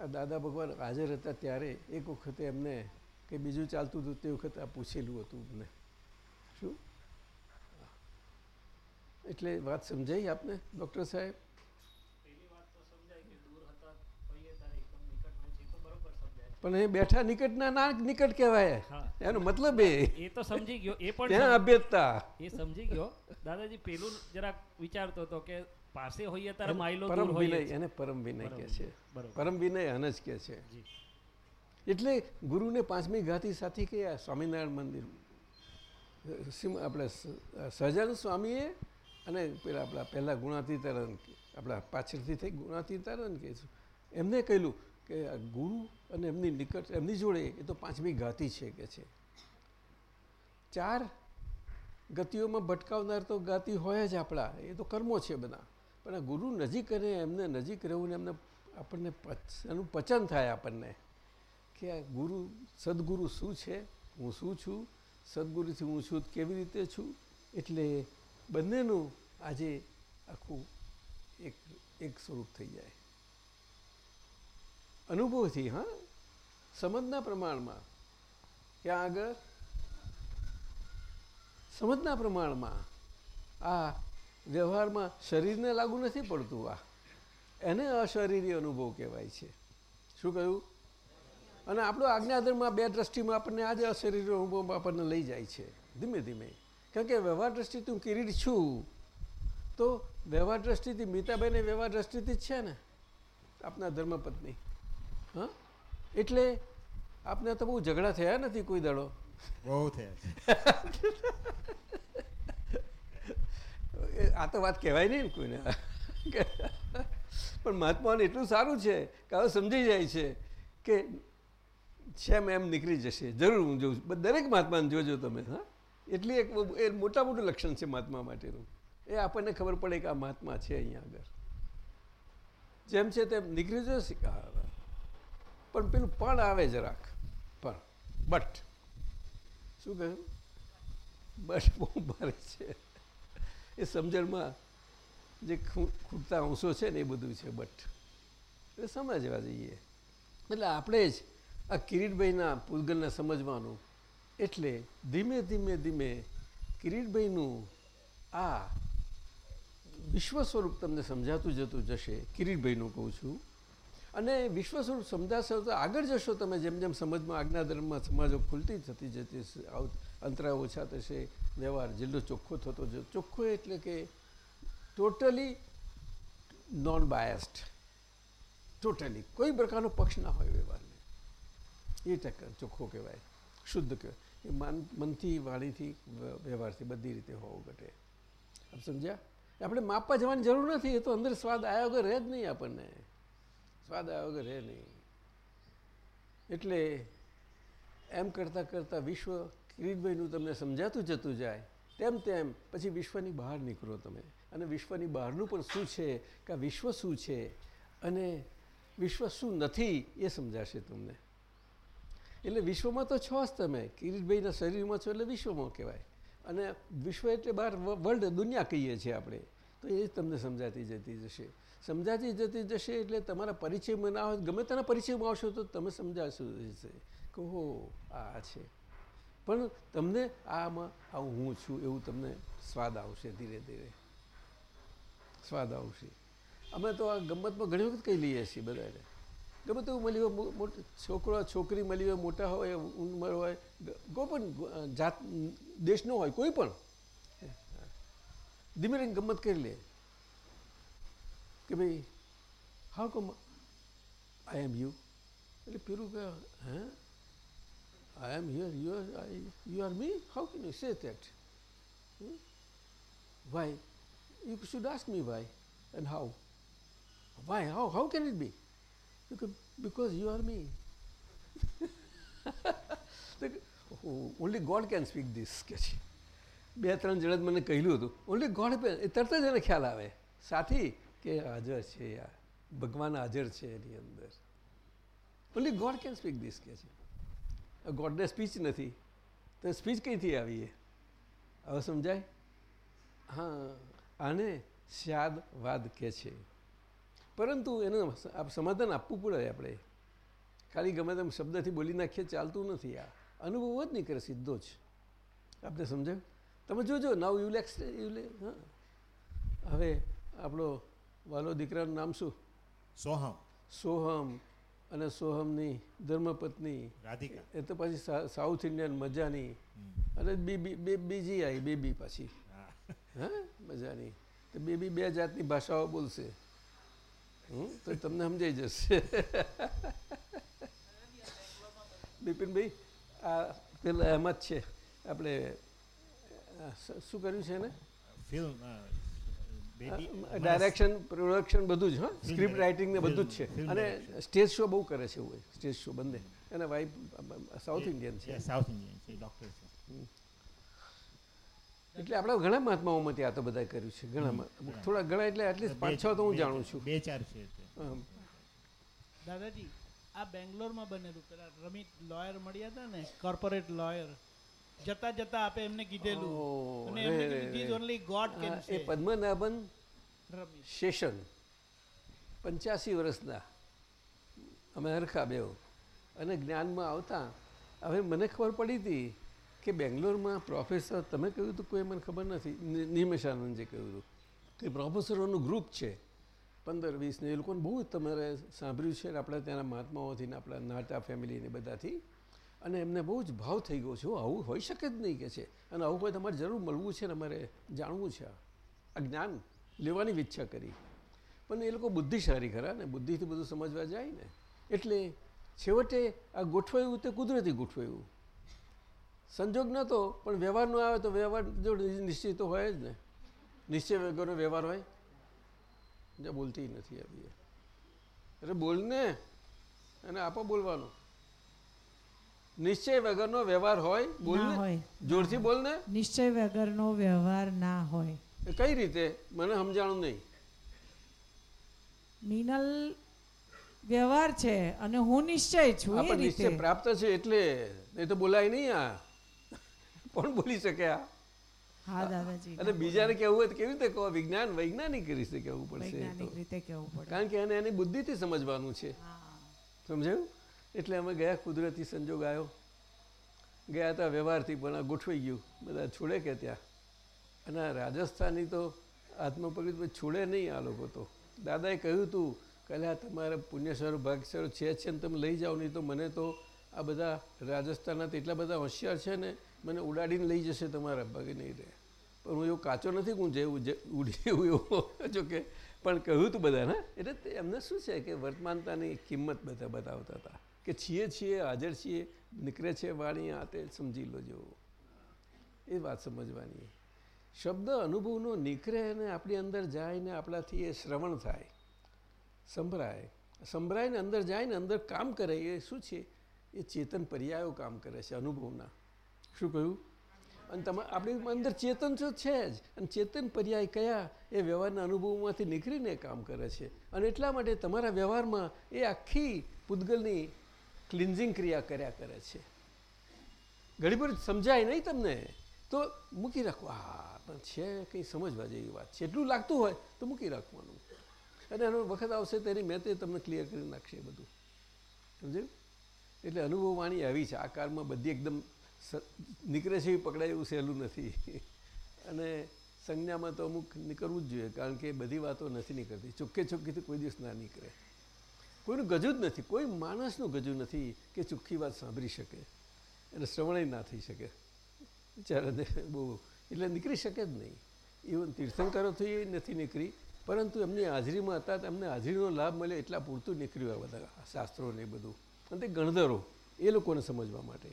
આ દાદા ભગવાન હાજર હતા ત્યારે એક વખતે એમને કંઈ બીજું ચાલતું હતું તે વખતે આ પૂછેલું હતું અમને. શું એટલે વાત સમજાઈ આપને ડૉક્ટર સાહેબ? પણ એ બેઠા નિકટના ના નિકટ કહેવાય. એનો મતલબ એ. એ તો સમજી ગયો એ પણ ત્યાં અભ્યતા એ સમજી ગયો. દાદાજી પેલું જરાક વિચારતો હતો કે પાસે હોઈએ ત્યારે માઇલો પરમ દૂર વિનય એને પરમ વિનય કહે છે. પરમ વિનય અનજ કહે છે. એટલે ગુરુને પાંચમી ગાતી સાથી કે સ્વામિનારાયણ મંદિર આપણે સહજાનંદ સ્વામીએ અને પેલા આપણા પહેલાં ગુણાતીતાનંદ આપણા પાછળથી થઈ ગુણાતીતાનંદ કે એમને કહેલું કે ગુરુ અને એમની નિકટ, એમની જોડે એ તો પાંચમી ગાતી છે કે છે. ચાર ગતિઓમાં ભટકાવનાર તો ગાતી હોય જ આપણા, એ તો કર્મો છે બધા. પણ ગુરુ નજીક અને એમને નજીક રહેવું ને એમને આપણને એનું પચન થાય આપણને. કે આ ગુરુ, સદગુરુ શું છે? હું શું છું? સદગુરુથી હું છું કેવી રીતે છું? એટલે બંનેનું આજે આખું એક એક સ્વરૂપ થઈ જાય. અનુભવથી, હા? સમજના પ્રમાણમાં. ક્યાં આગળ? સમજના પ્રમાણમાં. આ વ્યવહારમાં શરીરને લાગુ નથી પડતું આ. એને અશરીરી અનુભવ કહેવાય છે. શું કહ્યું? અને આપણો આજ્ઞાધર્મમાં બે દ્રષ્ટિમાં આપણને આજે અશરીરી આપણને લઈ જાય છે. ધીમે ધીમે. કારણ કે વ્યવહાર દ્રષ્ટિથી હું કિરીટ છું. તો વ્યવહાર દ્રષ્ટિથી મીતાબેન એ વ્યવહાર દ્રષ્ટિથી જ છે ને? આપના ધર્મપત્ની. હા? એટલે આપને તો બહુ ઝઘડા થયા નથી કોઈ દડો? બહુ થયા આ તો વાત કહેવાય નહીં ને કોઈને. પણ મહાત્માને એટલું સારું છે કે હવે સમજી જાય છે કે જેમ એમ નીકળી જશે. જરૂર હું જોઉં છું. દરેક મહાત્માને જોજો તમે, હા? એટલી એક એ મોટા મોટું લક્ષણ છે મહાત્મા માટેનું. એ આપણને ખબર પડે કે આ મહાત્મા છે અહીંયા આગળ. જેમ છે તેમ નીકળી જશે. પણ પેલું પણ આવે જરાક પણ. બટ. શું કહ્યું બટ બહુ ભારે છે. એ સમજણમાં જે ખૂટતા અંશો છે ને એ બધું છે, બટ. એટલે સમજવા જઈએ. એટલે આપણે જ આ કિરીટભાઈના પૂતગલને સમજવાનું. એટલે ધીમે ધીમે ધીમે કિરીટભાઈનું આ વિશ્વ સ્વરૂપ તમને સમજાતું જતું જશે, કિરીટભાઈનું કહું છું. અને વિશ્વ સ્વરૂપ સમજાશે તો આગળ જશો તમે, જેમ જેમ સમજમાં આજ્ઞાધર્મમાં સમાજો ખુલતી થતી જતી અંતરા ઓછા થશે, વ્યવહાર જેટલો ચોખ્ખો થતો જતો ચોખ્ખો એટલે કે ટોટલી નોન બાયસ્ડ ટોટલી. કોઈ પ્રકારનો પક્ષ ના હોય વ્યવહારને. એ ટકા ચોખ્ખો કહેવાય. શુદ્ધ કહેવાય એ મન, મનથી, વાણીથી વ્ય- વ્યવહારથી બધી રીતે હોવો ઘટે. આપ સમજ્યા? આપણે માપવા જવાની જરૂર નથી, એ તો અંદર સ્વાદ આવ્યા વગર રહે જ નહીં આપણને. સ્વાદ આવ્યા વગર રહે નહીં. એટલે એમ કરતાં કરતાં વિશ્વ કિરીટભાઈનું તમને સમજાતું જતું જાય, તેમ તેમ પછી વિશ્વની બહાર નીકળો તમે. અને વિશ્વની બહારનું પણ શું છે, કે વિશ્વ શું છે, અને વિશ્વ શું નથી, એ સમજાશે તમને. એટલે વિશ્વમાં તો છો જ તમે કિરીટભાઈના શરીરમાં છો એટલે વિશ્વમાં કહેવાય. અને વિશ્વ એટલે બહાર વર્લ્ડ દુનિયા કહીએ છીએ આપણે. તો એ જ તમને સમજાતી જતી જશે. સમજાતી જતી જશે એટલે તમારા પરિચયમાં ના ગમે તેના પરિચયમાં આવશો તો તમે સમજાશો જશે કે હો, આ છે. પણ તમને આમાં, આવું હું છું એવું તમને સ્વાદ આવશે ધીરે ધીરે. સ્વાદ આવશે. અમે તો આ ગમતમાં ઘણી વખત કહી લઈએ છીએ બધાને ગમે તેવું મળી હોય છોકરો, છોકરી મળી હોય, મોટા હોય, ઉંમર હોય કોઈ પણ જાત, દેશનો હોય, કોઈ પણ. ધીમે રહીને ગમત કરી લે. કે ભાઈ how come I M you એટલે પેલું કે hey I am here you are you are me how can you say that why you should ask me why and how why how how can it be Because, you are me. Only God can speak this કે છે બે ત્રણ જણા મને કહેલું હતું. Only God એ તરત જ એને ખ્યાલ આવે. સાથી કે હાજર છે યાર. ભગવાન હાજર છે એની અંદર. Only God can speak this કે છે ગોડને સ્પીચ નથી. તો સ્પીચ કઈથી આવી એ? હવે સમજાય? હા. આને સ્યાદવાદ કહે છે. પરંતુ એનું સમાધાન આપવું પડે આપણે. ખાલી ગમે તેમ શબ્દથી બોલી નાખીએ ચાલતું નથી આ. અનુભવ જ નહીં કરે સીધો જ. આપણે સમજાયું? તમે જોજો નાવ યુલેક્સ યુલે હા. હવે આપણો વાલો દીકરાનું નામ શું? સોહમ. સોહમ અને સોહમની ધર્મપત્ની. રાધિકા. એ તો પછી સાઉથ ઇન્ડિયન મજાની. અને બે બીજી આવી બેબી પાછી. હા મજાની. તો બેબી બે જાતની ભાષાઓ બોલશે. તો તમને સમજાઈ જશે. બિપિનભાઈ આ પેલા એમાં જ છે. આપણે શું કર્યું છે ફિલ્મ ડાયરેક્શન પ્રોડક્શન બધું જ હા? સ્ક્રિપ્ટ રાઇટિંગ ને બધું જ છે. અને સ્ટેજ શો બહુ કરે છે એવું સ્ટેજ શો બંને. એના વાઈફ સાઉથ ઇન્ડિયન છે. સાઉથ ઇન્ડિયન છે ડોક્ટર છે. એટલે આપણા ઘણા મહાત્માઓમાં ત્યાં તો બધા કર્યું છે ઘણા થોડા ઘણા એટલે એટલીસ્ટ પાંચ છ તો હું જાણું છું. બે ચાર છે દાદાજી આ બેંગ્લોરમાં બનેલું પેલા રમિત લોયર મળ્યા હતા ને કોર્પોરેટ લોયર જતા જતા આપે એમને કીધેલું. અને એમને કીધું, ગોડ કેન એ પદ્મનાભન રમિત શેષન પંચ્યાસી વર્ષના. અમે હરખા બેવ અને જ્ઞાનમાં આવતા હવે મને ખબર પડી હતી કે બેંગ્લોરમાં પ્રોફેસર તમે કહ્યું હતું કોઈ મને ખબર નથી નિમેશાનંદજી કહ્યું હતું કે પ્રોફેસરોનું ગ્રુપ છે પંદર વીસને એ લોકોને બહુ તમારે સાંભળ્યું છે આપણા ત્યાંના મહાત્માઓથી ને આપણા નાટા ફેમિલીને બધાથી. અને એમને બહુ જ ભાવ થઈ ગયો છે "હો, આવું હોઈ શકે જ નહીં કે છે. અને આવું કોઈ તમારે જરૂર મળવું છે ને અમારે જાણવું છે. આ જ્ઞાન લેવાની ઈચ્છા કરી. પણ એ લોકો બુદ્ધિશાળી ખરા ને બુદ્ધિથી બધું સમજવા જાય ને. એટલે છેવટે આ ગોઠવાયું તે કુદરતી ગોઠવાયું. સંજોગ નહોતો પણ વ્યવહાર ન આવે તો વ્યવહાર જો નિશ્ચય તો હોય જ ને. નિશ્ચય વગરનો વ્યવહાર હોય. જ્યાં બોલતી નથી આવી એ. અરે બોલને અને આપો બોલવાનો. નિશ્ચય વગરનો વ્યવહાર હોય ના બોલને. જોરથી બોલને. નિશ્ચય વગરનો વ્યવહાર ના હોય. કઈ રીતે? મને સમજાણું નહીં. મિનલ વ્યવહાર છે અને હું નિશ્ચય છું એ રીતે. પ્રાપ્ત છે એટલે. નહીં તો બોલાય નહીં આ. પણ બોલી શકે આ. હા દાદાજી અને બીજાને કહેવું હોય તો કેવી રીતે કહો? વિજ્ઞાન વૈજ્ઞાનિક રીતે કહેવું પડશે એ તો. વૈજ્ઞાનિક રીતે કેવું પડે. કારણ કે એને એની બુદ્ધિથી સમજવાનું છે. સમજાયું? એટલે અમે ગયા કુદરતી સંજોગ આવ્યો. ગયા હતા વ્યવહારથી પણ આ ગોઠવાઈ ગયું. બધા છોડે કે ત્યાં? અને આ રાજસ્થાની તો આત્મપરિત છોડે નહીં આ લોકો તો. દાદાએ કહ્યું હતું કે અલ્યા તમારે પુણ્યસરો ભાગ્યસરો છે છે ને તમે લઈ જાઓ નહીં તો મને તો આ બધા રાજસ્થાનના એટલા બધા હોશિયાર છે ને મને ઉડાડીને લઈ જશે તમારા ભાગે નહીં રહે. પણ હું એવો કાચો નથી કે હું જે ઉડી એવું જો પણ કહ્યું હતું બધાને એટલે એમને શું છે કે વર્તમાનતાની કિંમત બધા બતાવતા હતા કે છીએ છીએ, હાજર છીએ, નીકળે છે વાણી, આ તે સમજી લો જેવો. એ વાત સમજવાની. શબ્દ અનુભવનો નીકળે અને આપણી અંદર જાય ને આપણાથી એ શ્રવણ થાય. સંભળાય. સંભળાય ને અંદર જાય ને અંદર કામ કરે એ શું છે? એ ચેતન પર્યાયો કામ કરે છે અનુભવના. શું કહ્યું? અને તમે, આપણી અંદર ચેતન તો છે જ. અને ચેતન પર્યાય કયા? એ વ્યવહારના અનુભવમાંથી નીકળીને કામ કરે છે. અને એટલા માટે તમારા વ્યવહારમાં એ આખી પૂતગલની ક્લિન્ઝિંગ ક્રિયા કર્યા કરે છે. ઘડી પર સમજાય નહીં તમને? તો મૂકી રાખો. હા પણ છે, કંઈ સમજવા જેવી વાત છે. એટલું લાગતું હોય તો મૂકી રાખવાનું. અને એનો વખત આવશે તેની મેં તમને ક્લિયર કરી નાખશે બધું. સમજ્યું? એટલે અનુભવ વાણી આવી છે. આ કારમાં બધી એકદમ નીકળે છે એ પકડાય એવું સહેલું નથી. અને સંજ્ઞામાં તો અમુક નીકળવું જ જોઈએ, કારણ કે બધી વાતો નથી નીકળતી. ચોખ્ખે ચોખ્ખીથી કોઈ દિવસ ના નીકળે. કોઈનું ગજુ જ નથી. કોઈ માણસનું ગજુ નથી કે ચોખ્ખી વાત સાંભળી શકે અને શ્રવણય ના થઈ શકે. બિચારાને બહુ એટલે નીકળી શકે જ નહીં. ઇવન તીર્થંકરોથી એ નથી નીકળી, પરંતુ એમની હાજરીમાં હતા એમને હાજરીનો લાભ મળ્યો, એટલા પૂરતું નીકળ્યું આ બધા શાસ્ત્રો ને બધું. અને તે ગણધરો, એ લોકોને સમજવા માટે.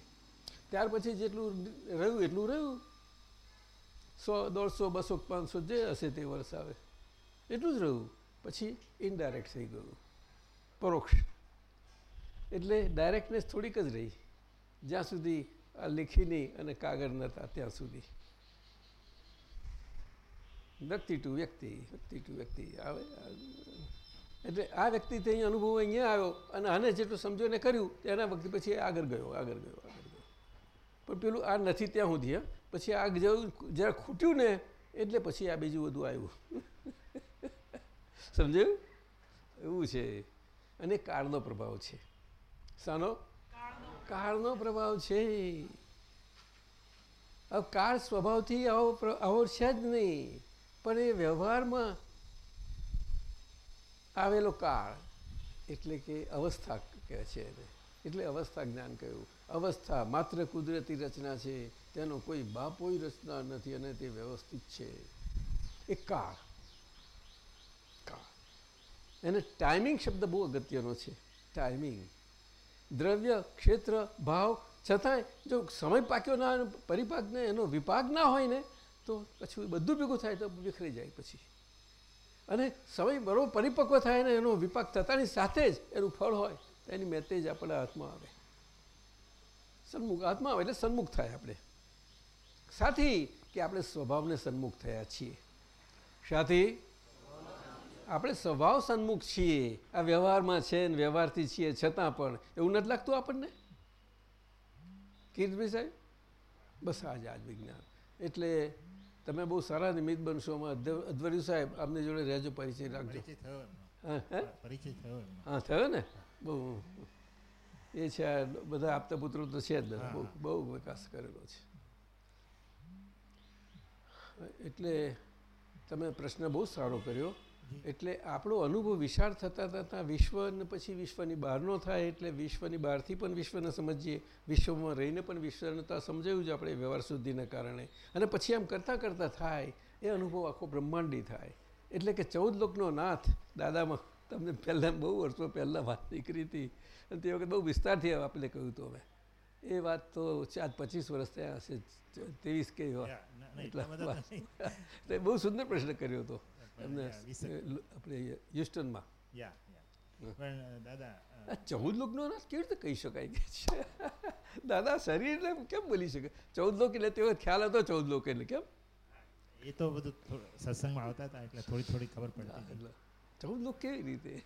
ત્યાર પછી જેટલું રહ્યું, એટલું રહ્યું. સો, દોઢસો, બસો, પાંચસો જે હશે તે વર્ષ આવે. એટલું જ રહ્યું. પછી ઇનડાયરેક્ટ થઈ ગયું. પરોક્ષ. એટલે ડાયરેક્ટનેસ થોડીક જ રહી. જ્યાં સુધી આ લેખીની અને કાગળ નહોતા ત્યાં સુધી. વ્યક્તિ ટુ વ્યક્તિ વ્યક્તિ ટુ વ્યક્તિ આવે. એટલે આ વ્યક્તિથી અહીં અનુભવ અહીંયા આવ્યો. અને આને જેટલું સમજો ને કર્યું, તેના વખતે પછી આગળ ગયો આગળ ગયો. પણ પેલું આ નથી ત્યાં સુધી પછી આ જ્યારે ખૂટ્યું ને, એટલે પછી આ બીજું બધું આવ્યું. સમજાયું? એવું છે. અને કાળનો પ્રભાવ છે. શાનો કાળનો પ્રભાવ છે. હવે કાળ સ્વભાવથી આવો આવો છે જ નહીં. પણ એ વ્યવહારમાં આવેલો કાળ એટલે કે અવસ્થા કહે છે એને. એટલે અવસ્થા જ્ઞાન કહ્યું. અવસ્થા માત્ર કુદરતી રચના છે તેનો કોઈ બાપોય રચના નથી અને તે વ્યવસ્થિત છે. એ કાળ કાળ એને ટાઈમિંગ શબ્દ બહુ અગત્યનો છે. ટાઈમિંગ દ્રવ્ય ક્ષેત્ર ભાવ છતાંય જો સમય પાક્યો ના હોય, પરિપાક એનો વિપાક ના હોય ને તો પછી બધું ભેગું થાય તો વિખરી જાય પછી. અને સમય બરોબર પરિપક્વ થાય ને એનો વિપાક થતાની સાથે જ એનું ફળ હોય એની મેતેજ આપણા હાથમાં આવે. સન્મુખ આત્મા એટલે સન્મુખ થાય આપણે. સાથી કે આપણે સ્વભાવને સન્મુખ થયા છીએ. સાથી આપણે સ્વભાવ સન્મુખ છીએ. આ વ્યવહારમાં છે ને વ્યવહારથી છીએ છતાં પણ. એવું નથી લાગતું આપણને? કીર્તભાઈ સાહેબ? બસ આજ આજ વિજ્ઞાન. એટલે તમે બહુ સારા નિમિત્ત બનશો અધ્વર્યુ સાહેબ આપની જોડે રહેજો પરિચય રાખજો. હા થયો ને? બહુ એ છે આ બધા આપતા પુત્રો તો છે જ બહુ બહુ વિકાસ કરેલો છે. એટલે તમે પ્રશ્ન બહુ સારો કર્યો. એટલે આપણો અનુભવ વિશાળ થતાં થતાં વિશ્વ ને પછી વિશ્વની બહારનો થાય એટલે વિશ્વની બહારથી પણ વિશ્વને સમજીએ. વિશ્વમાં રહીને પણ વિશ્વને તો સમજાયું જ આપણે વ્યવહાર શુદ્ધિના કારણે. અને પછી આમ કરતાં કરતાં થાય એ અનુભવ આખો બ્રહ્માંડી થાય. એટલે કે ચૌદ લોકનો નાથ દાદામાં તમને પહેલાં બહુ વર્ષો પહેલાં વાત નીકળી હતી. અને તે વખત બહુ વિસ્તારથી આપણે કહ્યું હતું અમે એ વાત તો ચાર પચીસ વર્ષ થયા હશે. ત્રેવીસ કે એટલા. નહીં. બહુ સુંદર પ્રશ્ન કર્યો હતો. એમને આપણે હ્યુસ્ટનમાં. ચૌદ લોકનો અનાજ કેવી રીતે કહી શકાય કે છે? દાદા શરીરને કેમ બોલી શકે? ચૌદ લોક એટલે તેવો ખ્યાલ હતો ચૌદ લોક એટલે કેમ? એ તો બધું સત્સંગમાં આવતા હતા એટલે થોડી થોડી ખબર પડતી ચૌદ લોક કેવી રીતે?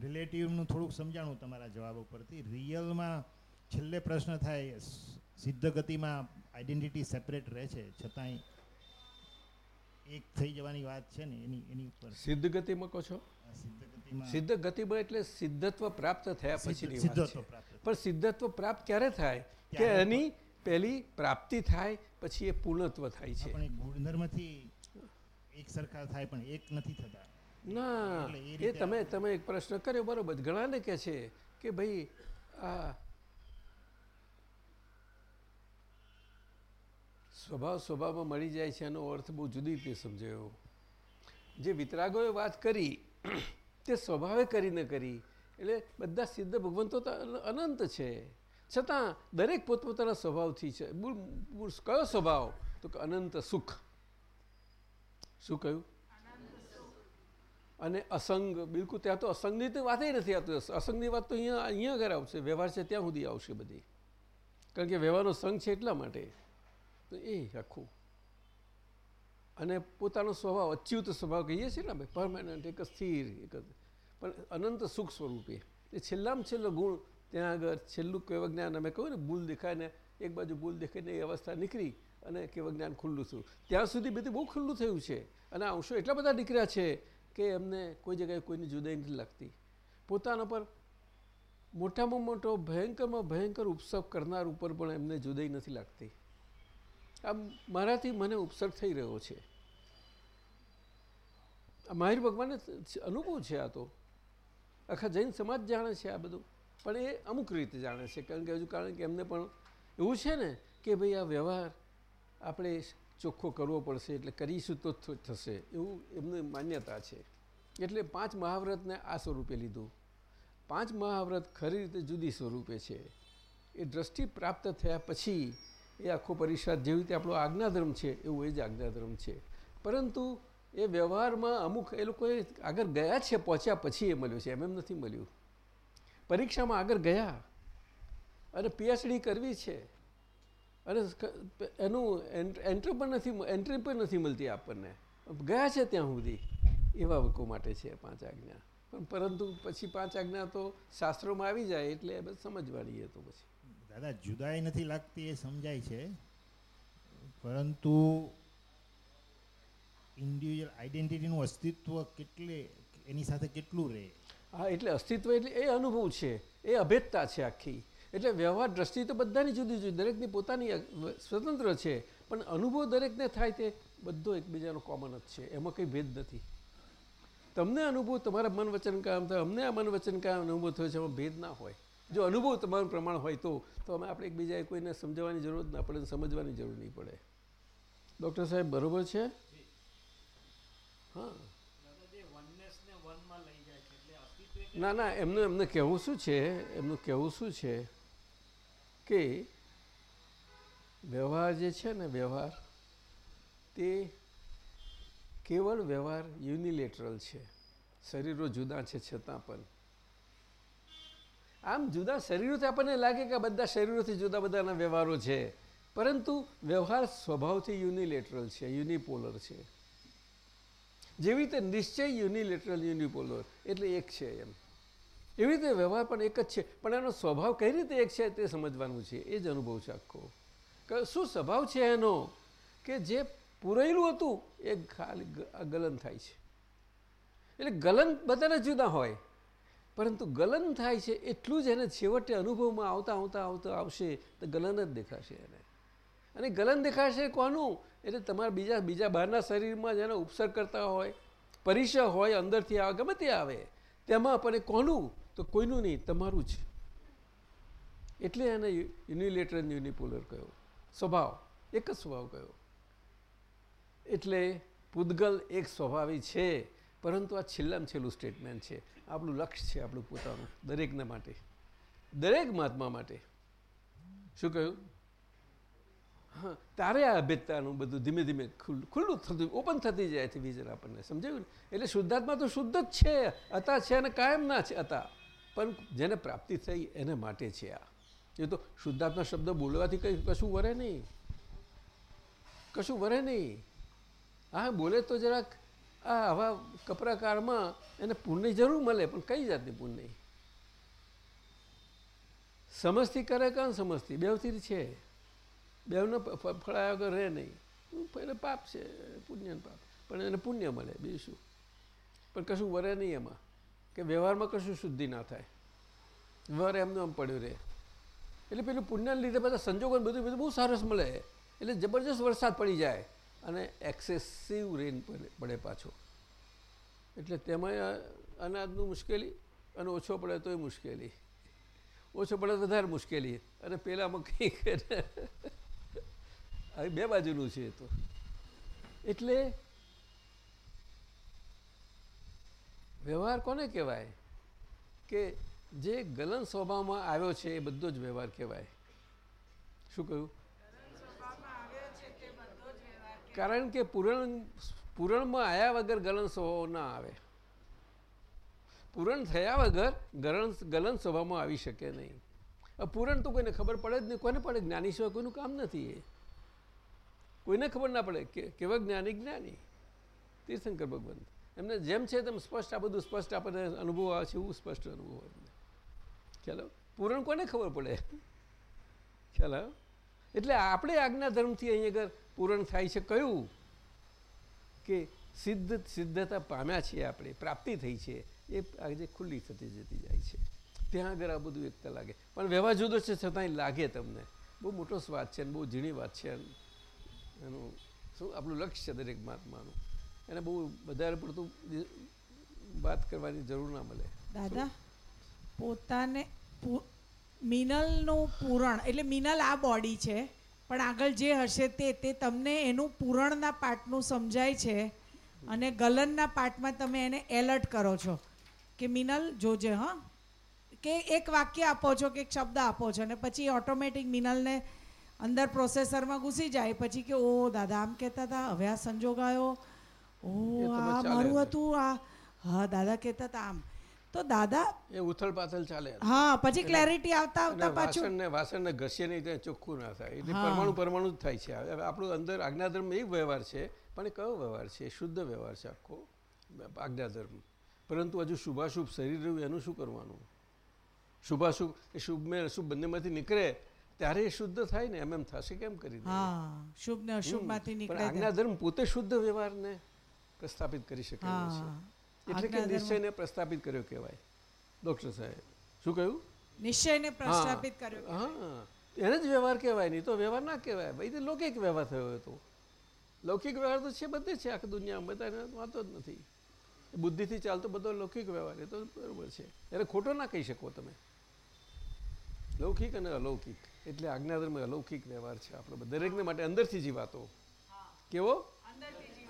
રિલેટિવનું થોડુંક સમજાણું તમારા જવાબ ઉપરથી. રિયલમાં છેલ્લે પ્રશ્ન થાય સિદ્ધ ગતિમાં આઈડેન્ટિટી સેપરેટ રહે છે છતાંય એક થઈ જવાની વાત છે ને એની એની ઉપર. સિદ્ધ ગતિમાં કહો છો? સિદ્ધ ગતિમાં સિદ્ધ એટલે સિદ્ધત્વ પ્રાપ્ત થયા પછી પછીની વાત સિદ્ધત્વ છે. પ્રાપ્ત પણ સિદ્ધત્વ પ્રાપ્ત ક્યારે થાય? કે એની પહેલી પ્રાપ્તિ થાય પછી એ પૂર્ણત્વ થાય છે. પણ ગુણધર્મથી એક સરખા થાય પણ એક નથી થતા. ના એ એ તમે તમે એક પ્રશ્ન કર્યો બરોબર. ઘણાને કહે છે કે ભાઈ આ સ્વભાવ સ્વભાવમાં મળી જાય છે એનો અર્થ બહુ જુદી રીતે સમજાયો. જે વિતરાગોએ વાત કરી તે સ્વભાવે કરીને કરી એટલે બધા સિદ્ધ ભગવંતો તો અનંત છે. છતાં દરેક પોતપોતાના સ્વભાવથી છે. કયો સ્વભાવ? તો કે અનંત સુખ. શું કહ્યું? અને અસંગ, બિલકુલ ત્યાં તો અસંગની તો વાતે નથી આવતી. અસંગની વાત તો અહીંયા અહીંયા આગળ આવશે. વ્યવહાર છે ત્યાં સુધી આવશે બધી. કારણ કે વ્યવહારનો સંઘ છે એટલા માટે. તો એ આખું. અને પોતાનો સ્વભાવ, અચ્યુત સ્વભાવ કહીએ છીએ ને આપણે પરમાનન્ટ એક સ્થિર, એક પણ અનંત સુખ સ્વરૂપે. એ છેલ્લામાં છેલ્લો ગુણ ત્યાં આગળ છેલ્લું કેવજ્ઞાન અમે કહ્યું ને, ભૂલ દેખાય ને, એક બાજુ ભૂલ દેખાઈને એ અવસ્થા નીકળી અને કેવજ્ઞાન ખુલ્લું થયું. ત્યાં સુધી બધું બહુ ખુલ્લું થયું છે. અને અંશો એટલા બધા નીકળ્યા છે કે એમને કોઈ જગ્યાએ કોઈની જુદાઈ નથી લાગતી. પોતાના પર મોટામાં મોટો ભયંકરમાં ભયંકર ઉપસર્ગ કરનાર ઉપર પણ એમને જુદાઈ નથી લાગતી. આમ મારાથી મને ઉપસર્ગ થઈ રહ્યો છે. માહિર ભગવાનને અનુભવ છે આ તો. આખા જૈન સમાજ જાણે છે આ બધું. પણ એ અમુક રીતે જાણે છે. કારણ કે હજુ કારણ કે એમને પણ એવું છે ને કે ભાઈ આ વ્યવહાર આપણે ચોખ્ખો કરવો પડશે એટલે કરીશું તો થશે. એવું એમને માન્યતા છે. એટલે પાંચ મહાવ્રતને આ સ્વરૂપે લીધું. પાંચ મહાવ્રત ખરી રીતે જુદી સ્વરૂપે છે. એ દ્રષ્ટિ પ્રાપ્ત થયા પછી એ આખો પરિષદ જેવી રીતે આપણો આજ્ઞાધર્મ છે, એવું એ જ આજ્ઞાધર્મ છે. પરંતુ એ વ્યવહારમાં અમુક એ લોકોએ આગળ ગયા છે, પહોંચ્યા પછી એ મળ્યું છે. એમ એમ નથી મળ્યું. પરીક્ષામાં આગળ ગયા અને પીએચડી કરવી છે. અને એનું એન્ટ્રી પણ નથી એન્ટ્રી પણ નથી મળતી આપણને. ગયા છે ત્યાં સુધી. એવા લોકો માટે છે પાંચ આજ્ઞા. પણ પરંતુ પછી પાંચ આજ્ઞા તો શાસ્ત્રોમાં આવી જાય એટલે બસ સમજવાની એ તો પછી. દાદા, જુદાઈ નથી લાગતી એ સમજાય છે. પરંતુ ઇન્ડિવિજ્યુઅલ આઈડેન્ટિટીનું અસ્તિત્વ કેટલે, એની સાથે કેટલું રહે? હા એટલે અસ્તિત્વ એટલે એ અનુભવ છે. એ અભેદતા છે આખી. એટલે વ્યવહાર દ્રષ્ટિ તો બધાની જુદી જુદી દરેકની પોતાની સ્વતંત્ર છે. પણ અનુભવ દરેકને થાય તે બધો એકબીજાનો કોમન જ છે. એમાં કંઈ ભેદ નથી. તમને અનુભવ તમારા મન વચન કામ થાય અમને આ મન વચન કામ અનુભવ થયો છે એમાં ભેદ ના હોય. જો અનુભવ તમારું પ્રમાણ હોય તો તો અમે આપણે એકબીજાએ કોઈને સમજાવવાની જરૂર જ ના પડે સમજવાની જરૂર નહીં પડે. ડૉક્ટર સાહેબ બરોબર છે? હા દાદાજી વનનેસને વનમાં લઈ જાય છે એટલે અસ્તિત્વ એટલે ના ના, એમનું, એમને કહેવું શું છે? એમનું કહેવું શું છે કે વ્યવહાર જે છે ને વ્યવહાર, તે કેવળ વ્યવહાર યુનિલેટરલ છે. શરીરો જુદા છે છતાં પણ. આમ જુદા શરીરોથી આપણને લાગે કે બધા શરીરોથી જુદા બધાના વ્યવહારો છે. પરંતુ વ્યવહાર સ્વભાવથી યુનિલેટરલ છે, યુનિપોલર છે. જેવી રીતે નિશ્ચય યુનિલેટરલ, યુનિપોલર, એટલે એક છે એમ. એવી રીતે વ્યવહાર પણ એક જ છે. પણ એનો સ્વભાવ કઈ રીતે એક છે તે સમજવાનું છે. એ જ અનુભવ છે આખો. શું સ્વભાવ છે એનો? કે જે પૂરેલું હતું, એ ખાલી ગલન થાય છે. એટલે ગલન બધાને જુદા હોય. પરંતુ ગલન થાય છે એટલું જ એને છેવટે અનુભવમાં આવતા આવતા આવતા આવશે તો ગલન જ દેખાશે એને. અને ગલન દેખાશે કોનું? એટલે તમારા બીજા બીજા બહારના શરીરમાં જેનો ઉપસર્ગ કરતા હોય, પરિસર હોય, અંદરથી આવે, ગમે તે આવે. તેમાં પણ એ કોનું? તો કોઈનું નહીં, તમારું જ. એટલે એને યુનિલેટર યુનિપોલર કહ્યો સ્વભાવ, એક જ સ્વભાવ કયો. એટલે પૂદગલ એક સ્વભાવી છે, પરંતુ આ છેલ્લામાં છેલ્લું સ્ટેટમેન્ટ છે. આપણું લક્ષ્ય છે આપણું પોતાનું, દરેકના માટે. દરેક મહાત્મા માટે. શું કહ્યું? હા, તારે આ અભેદતાનું બધું ધીમે ધીમે ખુલ્લું થતું, ઓપન થતી જાય છે વિઝન આપણને. સમજાયું એટલે શુદ્ધાત્મા તો શુદ્ધ જ છે હતા છે અને કાયમ ના છે હતા પણ જેને પ્રાપ્તિ થઈ એને માટે છે આ. એ તો શુદ્ધાત્મા શબ્દ બોલવાથી કંઈ કશું વરે નહીં. કશું વરે નહીં. હા બોલે તો જરાક આ આવા કપરાકારમાં એને પુણ્ય જરૂર મળે, પણ કઈ જાતની પુણ્ય? સમજથી કરે કાં સમજથી બેવથી છે. બેવને ફળાયા વગર રહે નહીં. એટલે પાપ છે પુણ્ય પાપ. પણ એને પુણ્ય મળે, બીજું શું? પણ કશું વરે નહીં એમાં. કે વ્યવહારમાં કશું શુદ્ધિ ના થાય. વ્યવહાર એમનું એમ પડ્યો રહે. એટલે પેલું પુણ્યને લીધે બધા સંજોગો બધું બધું બહુ સરસ મળે. એટલે જબરજસ્ત વરસાદ પડી જાય અને એક્સેસિવ રેન પડે પાછો. એટલે તેમાં અનાજનું મુશ્કેલી અને ઓછો પડે તોય મુશ્કેલી. ઓછો પડે તો વધારે મુશ્કેલી. અને પેલામાં કંઈક બે બાજુનું છે એ તો. એટલે વ્યવહાર કોને કહેવાય? કે જે ગલન સ્વભાવમાં આવ્યો છે એ બધો જ વ્યવહાર કહેવાય. શું કહ્યું? કારણ કે પૂરણ, પૂરણમાં આવ્યા વગર ગલન સ્વભાવ ના આવે. પૂરણ થયા વગર ગલન ગલન સ્વભાવમાં આવી શકે નહીં. પૂરણ તો કોઈને ખબર પડે જ નહીં. કોને પડે? જ્ઞાની સિવાય કોઈનું કામ નથી એ. કોઈને ખબર ના પડે. કે, કેવા જ્ઞાની જ્ઞાની? તીર્થંકર ભગવાન એમને જેમ છે તેમ સ્પષ્ટ આ બધું સ્પષ્ટ આપણને અનુભવ આવે છે એવું સ્પષ્ટ અનુભવ આપણને ખ્યાલ પૂરણ કોને ખબર પડે? ખ્યાલ એટલે આપણે આજ્ઞા ધર્મથી અહીં આગળ પૂરણ થાય છે કયું? કે સિદ્ધ સિદ્ધતા પામ્યા છીએ આપણે, પ્રાપ્તિ થઈ છે, એ આજે ખુલ્લી થતી જતી જાય છે. ત્યાં આગળ આ બધું એકતા લાગે. પણ વ્યવહાર જુદો છે છતાંય લાગે તમને. બહુ મોટો સ્વાદ છે અને બહુ ઝીણી વાત છે એનું શું? આપણું લક્ષ્ય છે દરેક મહાત્માનું. એને બહુ વધારે પડતું વાત કરવાની જરૂર ના મળે. દાદા, પોતાને મિનલનું પૂરણ, એટલે મિનલ આ બોડી છે, પણ આગળ જે હશે તે તે તમને એનું પૂરણના પાર્ટનું સમજાય છે અને ગલનના પાર્ટમાં તમે એને એલર્ટ કરો છો કે મિનલ જોજે, હા? કે એક વાક્ય આપો છો કે એક શબ્દ આપો છો અને પછી ઓટોમેટિક મિનલને અંદર પ્રોસેસરમાં ઘૂસી જાય, પછી કે, ઓ દાદા, આમ કહેતા હતા, હવે આ સંજોગ આવ્યો. ઓ આ મારું હતું આ હા દાદા કહેતા હતા આમ. તો દાદા? એ ઉથલ પાથલ ચાલે હા પછી ક્લેરિટી આવતા આવતા પાછું ને વાસણ ને ઘસીએ નહીં ત્યાં ચોખ્ખું ના થાય. એટલે પરમાણુ પરમાણુ જ થાય છે. હવે આપણું અંદર આજ્ઞાધર્મ એ વ્યવહાર છે પણ એ કયો વ્યવહાર છે? શુદ્ધ વ્યવહાર છે આખો આજ્ઞાધર્મ. પરંતુ હજુ શુભાશુભ શરીર રહ્યું એનું શું કરવાનું? શુભાશુભ એ શુભ મેં શુભ બંનેમાંથી નીકળે ત્યારે એ શુદ્ધ થાય ને? એમ એમ થશે કેમ કરી હા શુભ ને અશુભમાંથી નીકળે આજ્ઞાધર્મ પોતે શુદ્ધ વ્યવહારને પ્રસ્થાપિત કરી શકે છે. એટલે કે નિશ્ચયને પ્રસ્થાપિત કર્યો કહેવાય. ડૉક્ટર સાહેબ શું કહ્યું? નિશ્ચયને પ્રસ્થાપિત કર્યો હા. એને જ વ્યવહાર કહેવાય નહીં તો વ્યવહાર ના કહેવાય. ભાઈ તો લૌકિક વ્યવહાર થયો હતો લૌકિક વ્યવહાર તો છે બધે છે આખી દુનિયામાં બધાને વાંધો જ નથી. બુદ્ધિથી ચાલતો બધો લૌકિક વ્યવહાર એ તો બરોબર છે. એને ખોટો ના કહી શકો તમે. લૌકિક અને અલૌકિક એટલે આજ્ઞાધર્મ અલૌકિક વ્યવહાર છે. આપણો દરેકને માટે અંદરથી જીવાતો. કેવો?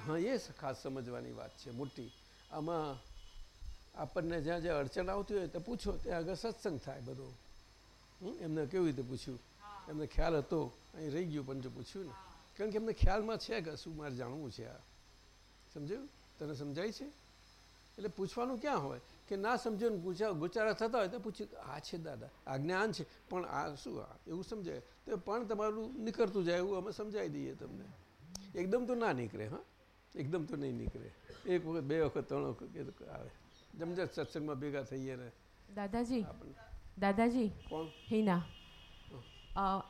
હા એ ખાસ સમજવાની વાત છે મોટી. આમાં આપણને જ્યાં જ્યાં અડચણ આવતી હોય તો પૂછો ત્યાં આગળ સત્સંગ થાય બધો? એમને કેવી રીતે પૂછ્યું? એમને ખ્યાલ હતો અહીં રહી ગયું પણ જો પૂછ્યું ને. કારણ કે એમને ખ્યાલમાં છે કે શું મારે જાણવું છે આ. સમજાયું? તને સમજાય છે? એટલે પૂછવાનું ક્યાં હોય? કે ના સમજો ને પૂછા ગુચારા થતા હોય તો પૂછ્યું આ છે દાદા આ જ્ઞાન છે પણ આ શું આ? એવું સમજાય. તો પણ તમારું નીકળતું જાય એવું અમે સમજાવી દઈએ તમને. એકદમ તો ના નીકળે હા? એકદમ તો નહીં નીકળે. એક વખત બે વખત ત્રણ વખત આવે. જમજત સત્સંગમાં ભેગા થઈએ ને દાદાજી દાદાજી કોણ? હિના.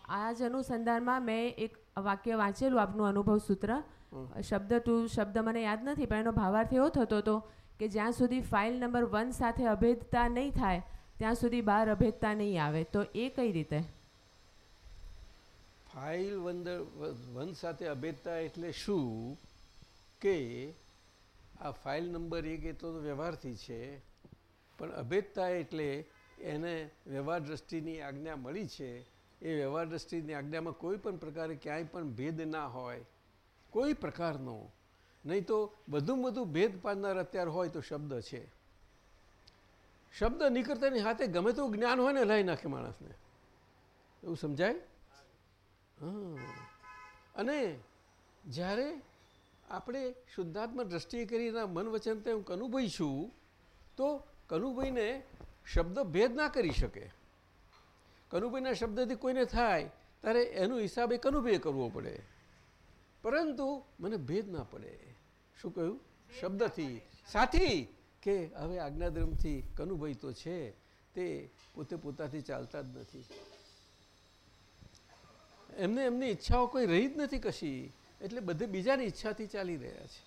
આ જ અનુસંધાનમાં મેં એક વાક્ય વાંચેલું આપનું અનુભવ સૂત્ર. શબ્દ ટુ શબ્દ મને યાદ નથી પણ એનો ભાવાર્થ એવો થતો હતો કે જ્યાં સુધી ફાઇલ નંબર વન સાથે અભેદતા નહીં થાય ત્યાં સુધી બહાર અભેદતા નહીં આવે. તો એ કઈ રીતે? ફાઇલ વંદર વન સાથે અભેદતા એટલે શું? કે આ ફાઇલ નંબર એક એટલો તો વ્યવહારથી છે, પણ અભેદતા એટલે એને વ્યવહાર દ્રષ્ટિની આજ્ઞા મળી છે. એ વ્યવહાર દ્રષ્ટિની આજ્ઞામાં કોઈ પણ પ્રકારે ક્યાંય પણ ભેદ ના હોય, કોઈ પ્રકારનો. નહીં તો બધું બધું ભેદ પાડનાર અત્યારે હોય તો શબ્દ છે. શબ્દ નીકળતાની હાથે ગમે તેવું જ્ઞાન હોય ને લાવી નાખે માણસને. એવું સમજાય? હા. અને જ્યારે આપણે શુદ્ધાત્મા દ્રષ્ટિએ કરીને મન વચન તે હું કનુભાઈ છું, તો કનુભાઈને શબ્દ ભેદ ના કરી શકે. કનુભાઈના શબ્દથી કોઈને થાય, ત્યારે એનું હિસાબ એ કરવો પડે. પરંતુ મને ભેદ ના પડે. શું કહ્યું? શબ્દથી. સાથી, કે હવે આજ્ઞાધર્મથી કનુભાઈ તો છે, તે પોતે પોતાથી ચાલતા જ નથી. એમને એમની ઈચ્છાઓ કોઈ રહી જ નથી કશી. એટલે બધે બીજાની ઈચ્છાથી ચાલી રહ્યા છે.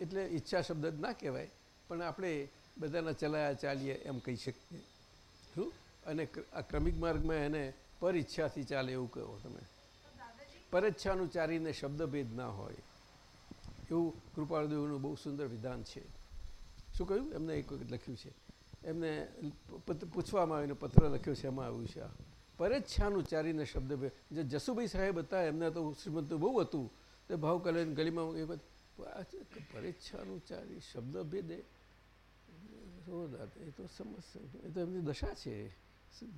એટલે ઈચ્છા શબ્દ જ ના કહેવાય, પણ આપણે બધાના ચલાયા ચાલીએ એમ કહી શકીએ. શું? અને આ ક્રમિક માર્ગમાં એને પર ઈચ્છાથી ચાલે એવું કહો તમે. પરેચ્છાનું ચારીને શબ્દભેદ ના હોય. એવું કૃપાળદેવનું બહુ સુંદર વિધાન છે. શું કહ્યું? એમને એક વખત લખ્યું છે. એમને પૂછવામાં આવીને પત્ર લખ્યો છે, એમાં આવ્યું છે આ. પરેચ્છાનું ચારીને શબ્દ જે જસુભાઈ સાહેબ હતા, એમને તો શ્રીમંત બહુ હતું. તે ભાવ કલ્યાણ ગલીમાં એ બધું પરેચ્છાનું ચારી શબ્દ ભેદે. ઓ એ તો સમજ એ તો એમની દશા છે.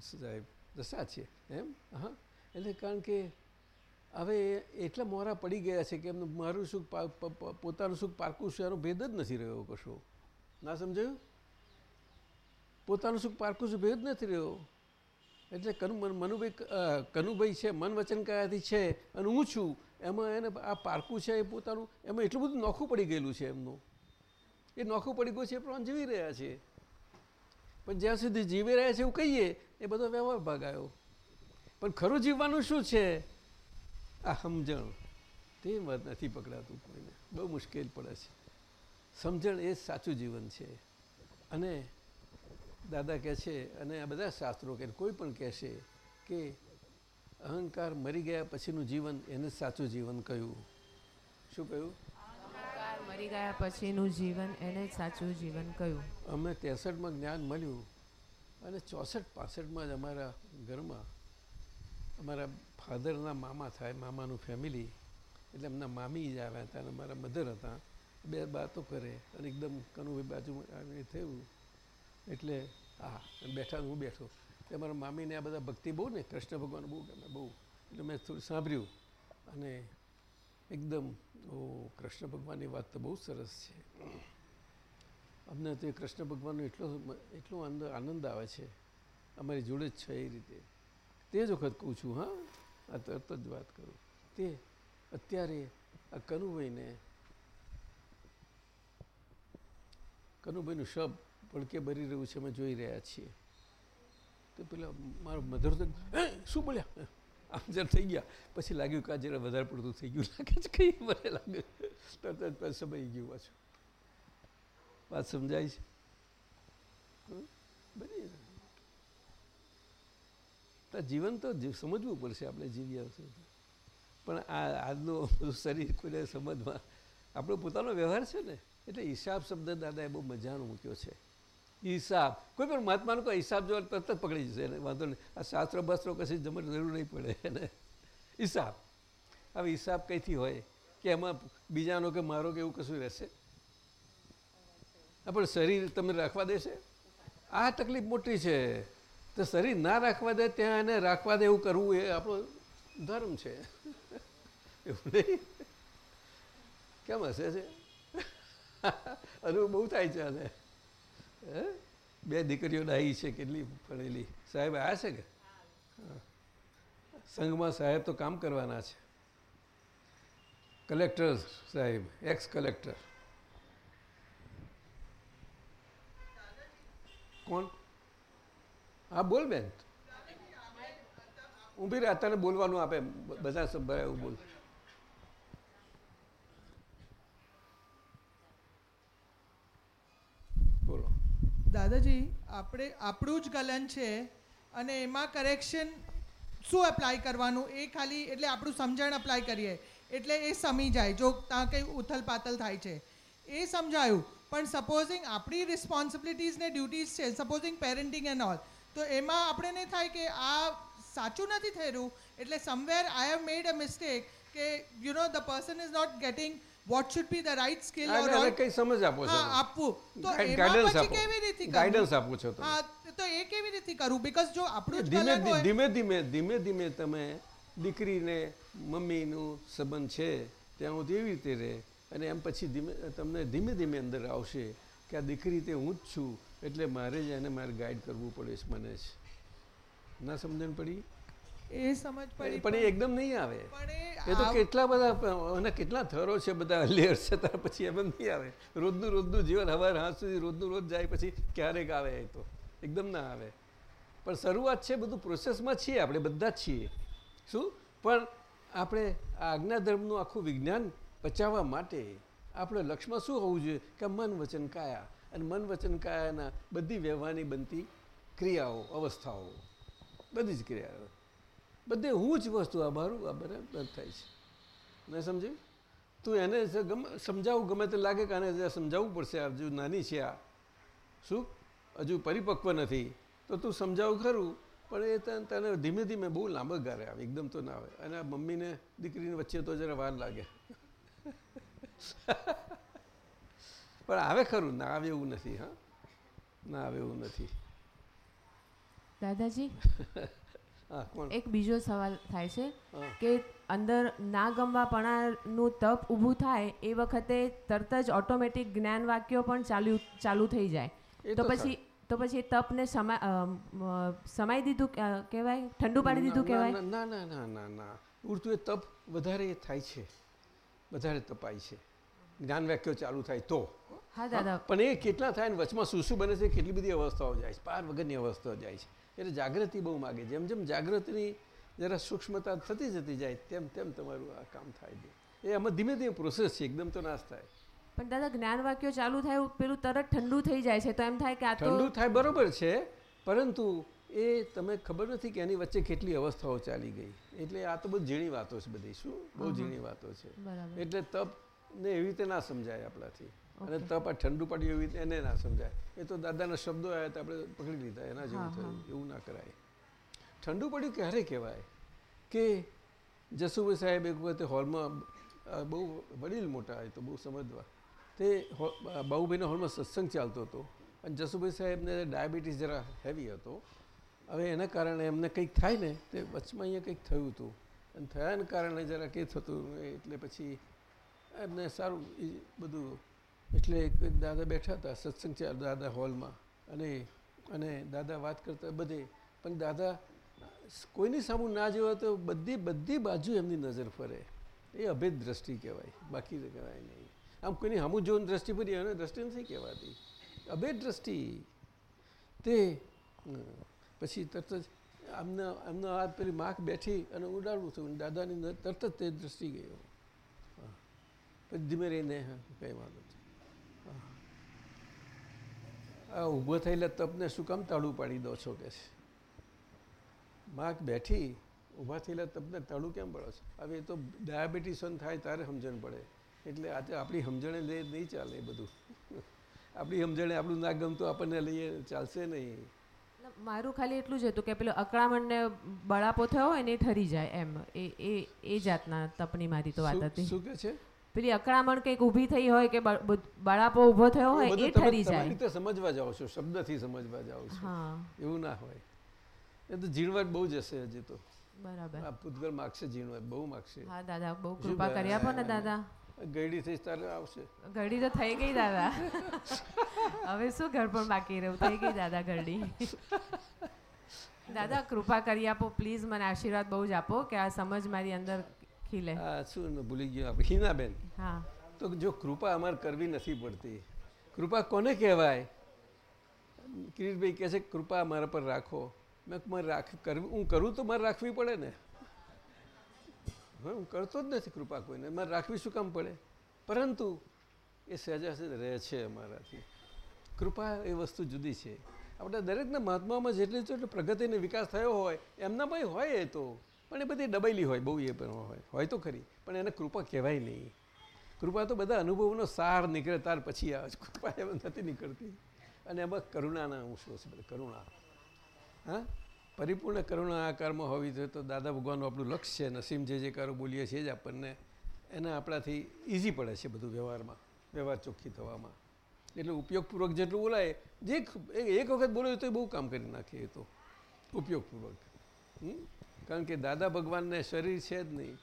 સાહેબ, દશા છે, એમ? હા. એટલે કારણ કે હવે એટલા મોરા પડી ગયા છે કે એમનું મારું સુખ પોતાનું સુખ પારકું શું એનો ભેદ જ નથી રહ્યો કશો. ના સમજાયું? પોતાનું સુખ પારકું શું ભેદ નથી રહ્યો. એટલે કનુ મન- મનુભાઈ કનુભાઈ છે, મન વચન કયાથી છે અને હું છું, એમાં એને આ પારકું છે એ પોતાનું, એમાં એટલું બધું નોખું પડી ગયેલું છે એમનું. એ નોખું પડી ગયું છે એ પ્રમાણે જીવી રહ્યા છે. પણ જ્યાં સુધી જીવી રહ્યા છે એવું કહીએ, એ બધો વ્યવહાર ભાગ આવ્યો. પણ ખરું જીવવાનું શું છે? આ સમજણ. તે વાત નથી પકડાતું કોઈને. બહુ મુશ્કેલ પડે છે. સમજણ એ સાચું જીવન છે. અને દાદા કહે છે અને આ બધા શાસ્ત્રો કે કોઈ પણ કહેશે કે અહંકાર મરી ગયા પછીનું જીવન એને સાચું જીવન કહ્યું. શું કહ્યું? મરી ગયા પછીનું જીવન એને સાચું જીવન કહ્યું. અમે ત્રેસઠમાં જ્ઞાન મળ્યું અને ચોસઠ પાસઠમાં જ અમારા ઘરમાં અમારા ફાધરના મામા થાય મામાનું ફેમિલી એટલે એમના મામી જ આવ્યા હતા અને મારા મધર હતા. બે બાતો કરે અને એકદમ કનુભાઈ આવીને થયું. એટલે હા બેઠા હું બેઠો. તે મારા મામીને આ બધા ભક્તિ બહુ ને, કૃષ્ણ ભગવાન બહુ ગમે, બહુ. એટલે મેં થોડું સાંભળ્યું અને એકદમ, ઓ, કૃષ્ણ ભગવાનની વાત તો બહુ સરસ છે. અમને તો એ કૃષ્ણ ભગવાનનો એટલો એટલો આનંદ આવે છે. અમારી જોડે જ છે એ રીતે. તે જ વખત કહું છું, હા, આ તરત જ વાત કરું. તે અત્યારે આ કનુભાઈને, કનુભાઈનું શબ પડકે ભરી રહ્યું છે અમે જોઈ રહ્યા છીએ. તો પેલા મારો મધર તો, "હે? શું બોલ્યા? આમ જરા થઈ ગયા. પછી લાગ્યું કે આ જરા વધારે પડતું થઈ ગયું. લાગે છે કઈ મને લાગે. તરત સમય ગયું પાછું. વાત સમજાય છે. તો જીવન તો સમજવું પડશે આપણે જીવ્યા છે પણ આ આજનું શરીર કોઈને સમજમાં આપણો પોતાનો વ્યવહાર છે ને, એટલે હિસાબ શબ્દ દાદાએ બહુ મજાનો મૂક્યો છે. હિસાબ. કોઈ પણ મહાત્માનો કોઈ હિસાબ જો તરત જ પકડી જશે એને, વાંધો નહીં. આ શાસ્ત્રો બસ્ત્રો કશી જમવાની જરૂર નહીં પડે એને. હિસાબ. હવે હિસાબ કઈથી હોય? કે એમાં બીજાનો કે મારો કે એવું કશું રહેશે? પણ શરીર તમને રાખવા દેશે? આ તકલીફ મોટી છે. તો શરીર ના રાખવા દે, ત્યાં એને રાખવા દે એવું કરવું એ આપણો ધર્મ છે. એવું નહીં? કેમ હશે છે? અનુભવ બહુ થાય છે આને? બે દીકરીઓ ડાહી છે, કેટલી ભણેલી. સાહેબ આવ્યા છે કે? સંઘમાં સાહેબ તો કામ કરવાના છે. કલેક્ટર સાહેબ એક્સ કલેક્ટર. કોણ? હા, બોલ બેન. ઊભી રહે અત્યારે બોલવાનું આપે. બધા સંભળાય એવું બોલો. દાદાજી, આપણે, આપણું જ ગલન છે અને એમાં કરેક્શન શું એપ્લાય કરવાનું? એ ખાલી, એટલે આપણું સમજણ એપ્લાય કરીએ. એટલે એ સમી જાય, જો ત્યાં કંઈ ઉથલ પાથલ થાય છે. એ સમજાયું. પણ સપોઝિંગ આપણી રિસ્પોન્સિબિલિટીઝ ને ડ્યુટીઝ છે સપોઝિંગ પેરેન્ટિંગ એન્ડ ઓલ તો એમાં આપણે નહીં થાય કે આ સાચું નથી થયેલું એટલે somewhere I have made a mistake કે you know the person is not getting what should be the right skill or all કઈ સમજ આપો છો હા આપવું તો એમાં ગાઈડન્સ પછી આપો. કેવી રીતે? ગાઈડન્સ આપો છો તમે. હા તો એ કેવી રીતે કરવું? બીકોઝ જો આપણું ધીમે ધીમે ધીમે ધીમે ધીમે તમે દીકરીને મમ્મીનું સંબંધ છે ત્યાં સુધી એવી રીતે રહે. અને એમ પછી ધીમે તમને ધીમે ધીમે અંદર આવશે કે આ દીકરી તે હું જ છું એટલે મારે જ એને મારે ગાઈડ કરવું પડે છે મને જ. ના સમજણ પડી? એ સમજ પડી પણ એ એકદમ નહીં આવે. એ તો કેટલા બધા અને કેટલા થરો છે બધા લેયર છે ત્યાર પછી એમ નહીં આવે. રોજનું રોજનું જીવન હવાર હાથ સુધી રોજનું રોજ જાય પછી ક્યારેક આવે એ તો. એકદમ ના આવે. પણ શરૂઆત છે બધું પ્રોસેસમાં છીએ આપણે બધા છીએ. શું? પણ આપણે આજ્ઞા ધર્મનું આખું વિજ્ઞાન પચાવવા માટે આપણે લક્ષ્યમાં શું હોવું જોઈએ? કે મન વચન કાયા. અને મન વચન કાયાના બધી વ્યવહારની બનતી ક્રિયાઓ અવસ્થાઓ. બધી જ ક્રિયાઓ. બધે હું જ વસ્તુ આ મારું આ બધા થાય છે. મેં સમજ્યું તું એને ગમે સમજાવું ગમે તે લાગે કે આને સમજાવવું પડશે આ હજુ નાની છે આ. શું? હજુ પરિપક્વ નથી. તો તું સમજાવું ખરું પણ એ તને ધીમે ધીમે બહુ લાંબો ગારે આવે એકદમ તો ના આવે. અને આ મમ્મીને દીકરીને વચ્ચે તો જરા વાર લાગે. પણ આવે ખરું ના આવે એવું નથી હા? ના આવે એવું નથી. દાદાજી? એક બીજો સવાલ થાય છે કે અંદર ના ગમવાપણાનું તપ ઊભું થાય એ વખતે તરત જ ઓટોમેટિક જ્ઞાન વાક્યો પણ ચાલુ ચાલુ થઈ જાય. તો પછી તો પછી તપને સમા સમાઈ દીધું કહેવાય? ઠંડુ પાડી દીધું કહેવાય? ના ના ના ના ના. ઉડતું એ તપ વધારે થાય છે. વધારે તપાય છે. જ્ઞાન વાક્યો ચાલુ થાય તો. હા દાદા. પણ એ કેટલા થાય ને વચમાં શું શું બને છે કેટલી બધી અવસ્થાઓ જાય છે. પાર વગરની અવસ્થાઓ જાય છે. એટલે જાગૃતિ બહુ માગે. જેમ જેમ જાગૃતિની જરા સૂક્ષ્મતા થતી જતી જાય તેમ તેમ તમારું આ કામ થાય છે. એ આમાં ધીમે ધીમે પ્રોસેસ છે એકદમ તો નાશ થાય. પણ દાદા જ્ઞાન વાક્યો ચાલુ થાય પેલું તરત ઠંડુ થઈ જાય છે તો એમ થાય કે આ ઠંડુ થાય બરોબર છે પરંતુ એ તમે ખબર નથી કે એની વચ્ચે કેટલી અવસ્થાઓ ચાલી ગઈ. એટલે આ તો બહુ ઝીણી વાતો છે બધી શું? બહુ ઝીણી વાતો છે. એટલે તપ ને એવી રીતે ના સમજાય આપણાથી. અને તપ આ ઠંડુ પડ્યું એવી રીતે એને ના સમજાય. એ તો દાદાના શબ્દો આવ્યા તો આપણે પકડી લીધા એના જેવું થયું. એવું ના કરાય. ઠંડુ પડ્યું ક્યારે કહેવાય? કે જસુભાઈ સાહેબ એક વખતે હોલમાં બહુ વડીલ મોટા એ તો બહુ સમજવા. તે બાહુભાઈના હોલમાં સત્સંગ ચાલતો હતો અને જસુભાઈ સાહેબને ડાયાબિટીસ જરા હેવી હતો. હવે એના કારણે એમને કંઈક થાય ને તે વચમાં અહીંયા કંઈક થયું હતું. અને થયાને કારણે જરા કે થતું એટલે પછી એમને સારું એ બધું એટલે એક દાદા બેઠા હતા, સત્સંગ ચાલ દાદા હોલમાં. અને અને દાદા વાત કરતા બધે. પણ દાદા કોઈની સામે ના જોવા તો બધી બધી બાજુ એમની નજર ફરે. એ અભેદ દ્રષ્ટિ કહેવાય. બાકી કહેવાય નહીં. આમ કોઈની સામું જોવાની દ્રષ્ટિ ફરી એને દ્રષ્ટિ નથી કહેવાતી. અભેદ દ્રષ્ટિ. તે પછી તરત જ આમને એમનો હાથ પેલી માખ બેઠી અને ઉડાડવું થયું દાદાની તરત જ તે દ્રષ્ટિ ગયો. પછી ધીમે રહીને કંઈ વાંધો નથી હા. આ ઊભો થયેલા તપને શું કામ તાળું પાડી દો છો કે છે? માક બેઠી ઊભા થયેલા તપને તાળું કેમ પડો છો? હવે એ તો ડાયાબિટીસન થાય ત્યારે સમજણ પડે. એટલે આજે આપણી સમજણે લઈ નહીં ચાલે એ બધું. આપણી સમજણે આપણું ના ગમતું આપણને લઈએ ચાલશે નહીં. મારું ખાલી એટલું જ હતું કે પેલો અકળામણને બળાપો થયો એ ઠરી જાય એમ. એ એ એ જાતના તપની મારી તો વાત હતી. શું કે છે? પેલી અકળામણ કંઈક ઊભી થઈ હોય કે બાળાપો ઊભો ઊભો થયો હોય એ ઠરી જાય. રીતે સમજવા જાઓ છો શબ્દથી સમજવા જાઓ છો. હા. એવું ના હોય. એ તો ઝીણવટ બહુ જ હશે હજી તો. બરાબર. આ પૂતગલ માગશે ઝીણવટ બહુ માગશે. હા દાદા બહુ કૃપા કરી આપો ને દાદા. ગયડી થઈ તારે આવશે. ઘડી તો થઈ ગઈ દાદા. હવે શું ઘર પણ બાકી રહ્યું? થઈ ગઈ દાદા ઘડી દાદા કૃપા કરી આપો પ્લીઝ મને આશીર્વાદ બહુ જ આપો કે આ સમજ મારી અંદર શું ભૂલી ગયો આપણે. હિનાબેન. તો જો કૃપા અમારે કરવી નથી પડતી. કૃપા કોને કહેવાય? કિરીટભાઈ કહે છે કૃપા મારા પર રાખો. મેં મારે રાખ કરવી હું કરું તો મારે રાખવી પડે ને? હું કરતો જ નથી કૃપા કોઈને. મારે રાખવી શું કામ પડે? પરંતુ એ સહેજા સહેજ રહે છે અમારાથી. કૃપા એ વસ્તુ જુદી છે. આપણે દરેકના મહાત્મામાં જેટલી જેટલી પ્રગતિ અને વિકાસ થયો હોય. એમના ભાઈ હોય એ તો. પણ એ બધી ડબેલી હોય, બહુ એ પણ હોય. હોય તો ખરી, પણ એને કૃપા કહેવાય નહીં. કૃપા તો બધા અનુભવનો સાર નીકળે, ત્યાર પછી છે કૃપા એમ નથી નીકળતી. અને એમાં કરુણાના અંશો છે બધા, કરુણા. હા? પરિપૂર્ણ કરુણા આકારમાં હોવી જોઈએ તો દાદા ભગવાનનું આપણું લક્ષ્ય છે, નસીમ જે જે કારો બોલીએ છીએ જ આપણને, એના આપણાથી ઇઝી પડે છે બધું વ્યવહારમાં, વ્યવહાર ચોખ્ખી થવામાં. એટલે ઉપયોગપૂર્વક જેટલું બોલાય, જે એક વખત બોલાય તો એ બહુ કામ કરી નાખીએ તો. ઉપયોગપૂર્વક. હમ? કારણ કે દાદા ભગવાનને શરીર છે જ નહીં.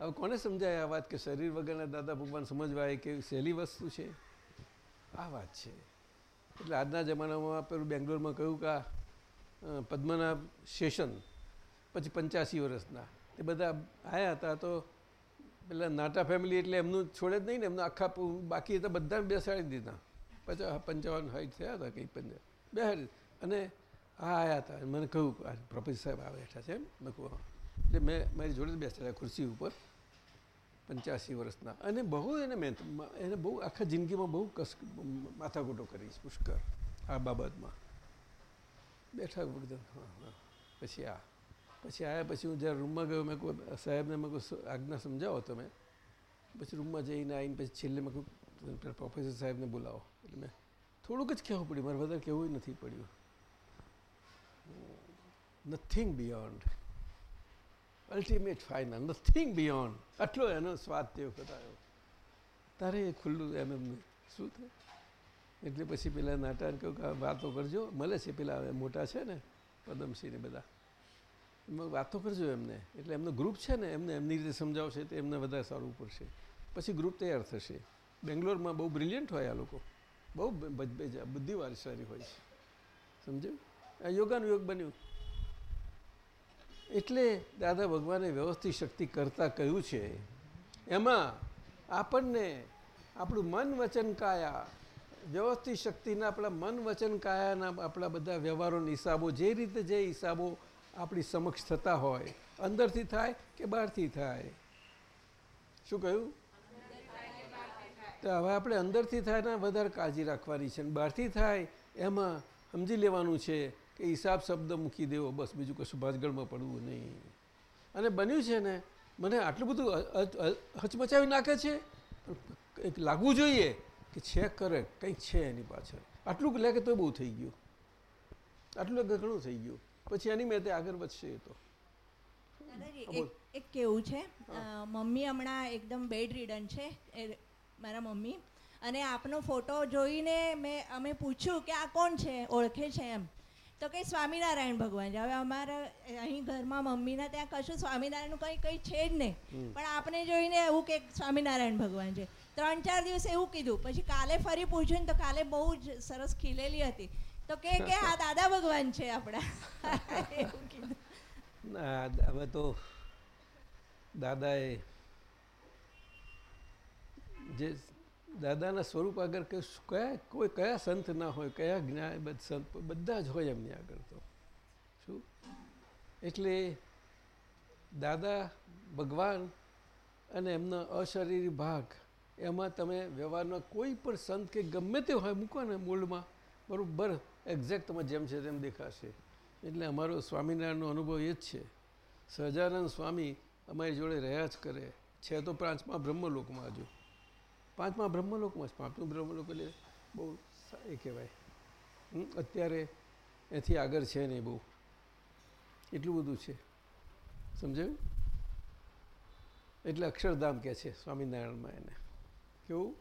હવે કોને સમજાય આ વાત કે શરીર વગરના દાદા ભગવાન સમજવા એ કેવી સહેલી વસ્તુ છે? આ વાત છે. એટલે આજના જમાનામાં પેલું બેંગ્લોરમાં કહ્યું કે પદ્મનાભ શેષન પછી પંચ્યાસી વર્ષના. તે બધા આવ્યા હતા તો પેલા નાટા ફેમિલી એટલે એમનું છોડે જ નહીં ને, એમનું આખા બાકી તો બધાને બેસાડી દીધા. પચાસ, પંચાવન હાઈટ થયા હતા કંઈક પંચાવન બેસાડી. અને આ આવ્યા હતા મને કહ્યું પ્રોફેસર સાહેબ આ બેઠા છે મેં કહું. એટલે મેં મારી જોડે બેસેલા ખુરશી ઉપર, પંચ્યાસી વર્ષના. અને બહુ એને મહેનત, એને બહુ આખા જિંદગીમાં બહુ કસ, માથાકૂટો કરી છે પુષ્કર આ બાબતમાં. બેઠા હા હા. પછી આ, પછી આવ્યા પછી હું જ્યારે રૂમમાં ગયો, મેં કહું સાહેબને મેં કહું આજ્ઞા સમજાવો તમે. પછી રૂમમાં જઈને આવીને પછી છેલ્લે મેં કહું પ્રોફેસર સાહેબને બોલાવો. એટલે મેં થોડુંક જ કહેવું પડ્યું, મારે વધારે કહેવું નથી પડ્યું. Nothing beyond ultimate final nothing beyond આટલો એનો સ્વાદ તે વખત આવ્યો તારે એ ખુલ્લું એમ એમ શું થયું એટલે પછી પેલા નાટાને કહ્યું કે વાતો કરજો મળે છે પેલા મોટા છે ને પદમસિંહને બધા એમાં વાતો કરજો એમને એટલે એમનો ગ્રુપ છે ને એમને એમની રીતે સમજાવશે તો એમને વધારે સારું પડશે પછી ગ્રુપ તૈયાર થશે બેંગ્લોરમાં બહુ બ્રિલિયન્ટ હોય આ લોકો બહુ બુદ્ધિવાળી સારી હોય છે સમજ્યું આ યોગાનું યોગ બન્યું એટલે દાદા ભગવાને વ્યવસ્થિત શક્તિ કરતા કહ્યું છે, એમાં આપણને આપણું મન વચન કાયા. વ્યવસ્થિત શક્તિના આપણા મન વચન કાયાના આપણા બધા વ્યવહારોના હિસાબો, જે રીતે જે હિસાબો આપણી સમક્ષ થતા હોય, અંદરથી થાય કે બહારથી થાય? શું કહ્યું? તો હવે આપણે અંદરથી થાય ને વધારે કાળજી રાખવાની છે અને બહારથી થાય એમાં સમજી લેવાનું છે કે હિસાબ શબ્દ મૂકી દેવો બસ બીજું કશું ભાજગળમાં પડવું નહીં. અને બન્યું છે ને મને આટલું બધું હચમચાવી નાખે છે કંઈક એક લાગવું જોઈએ કે છે કરે કંઈક છે એની પાછળ. આટલું લે કે તો બહુ થઈ ગયું. આટલું ઘણું થઈ ગયું. પછી એની મેં આગળ વધશે તો. એક કેવું છે? મમ્મી હમણાં એકદમ બેડ રીડન છે મારા મમ્મી. અને આપનો ફોટો જોઈને મેં અમે પૂછ્યું કે આ કોણ છે? ઓળખે છે એમ. તો કે સ્વામિનારાયણ ભગવાન હવે અમારા અહીં ઘરમાં મમ્મીના ત્યાં કશું સ્વામિનારાયણનું કંઈ કંઈ છે જ નહીં. પણ આપણે જોઈને એવું કે સ્વામિનારાયણ ભગવાન છે. ત્રણ ચાર દિવસ એવું કીધું. પછી કાલે ફરી પૂછ્યું ને તો કાલે બહુ જ સરસ ખીલેલી હતી. તો કે કે આ દાદા ભગવાન છે આપણા. હવે તો દાદાએ જે દાદાના સ્વરૂપ આગળ કે કયા કોઈ કયા સંત ના હોય, કયા જ્ઞાન સંત બધા જ હોય એમની આગળ તો. શું? એટલે દાદા, ભગવાન અને એમના અશરીરી ભાગ, એમાં તમે વ્યવહારનો કોઈ પણ સંત કે ગમે તે હોય, મૂકો ને મૂળમાં. બરાબર એક્ઝેક્ટ તમે જેમ છે તેમ દેખાશે. એટલે અમારો સ્વામિનારાયણનો અનુભવ એ જ છે. સહજાનંદ સ્વામી અમારી જોડે રહ્યા જ કરે. છે તો પાંચમા બ્રહ્મલોકમાં હજુ. પાંચમા બ્રહ્મલોકમાં જ પાંચમું બ્રહ્મલોક એટલે બહુ એ કહેવાય. અત્યારે એથી આગળ છે નહીં બહુ. એટલું બધું છે. સમજાયું? એટલે અક્ષરધામ કહે છે સ્વામિનારાયણમાં એને. કેવું?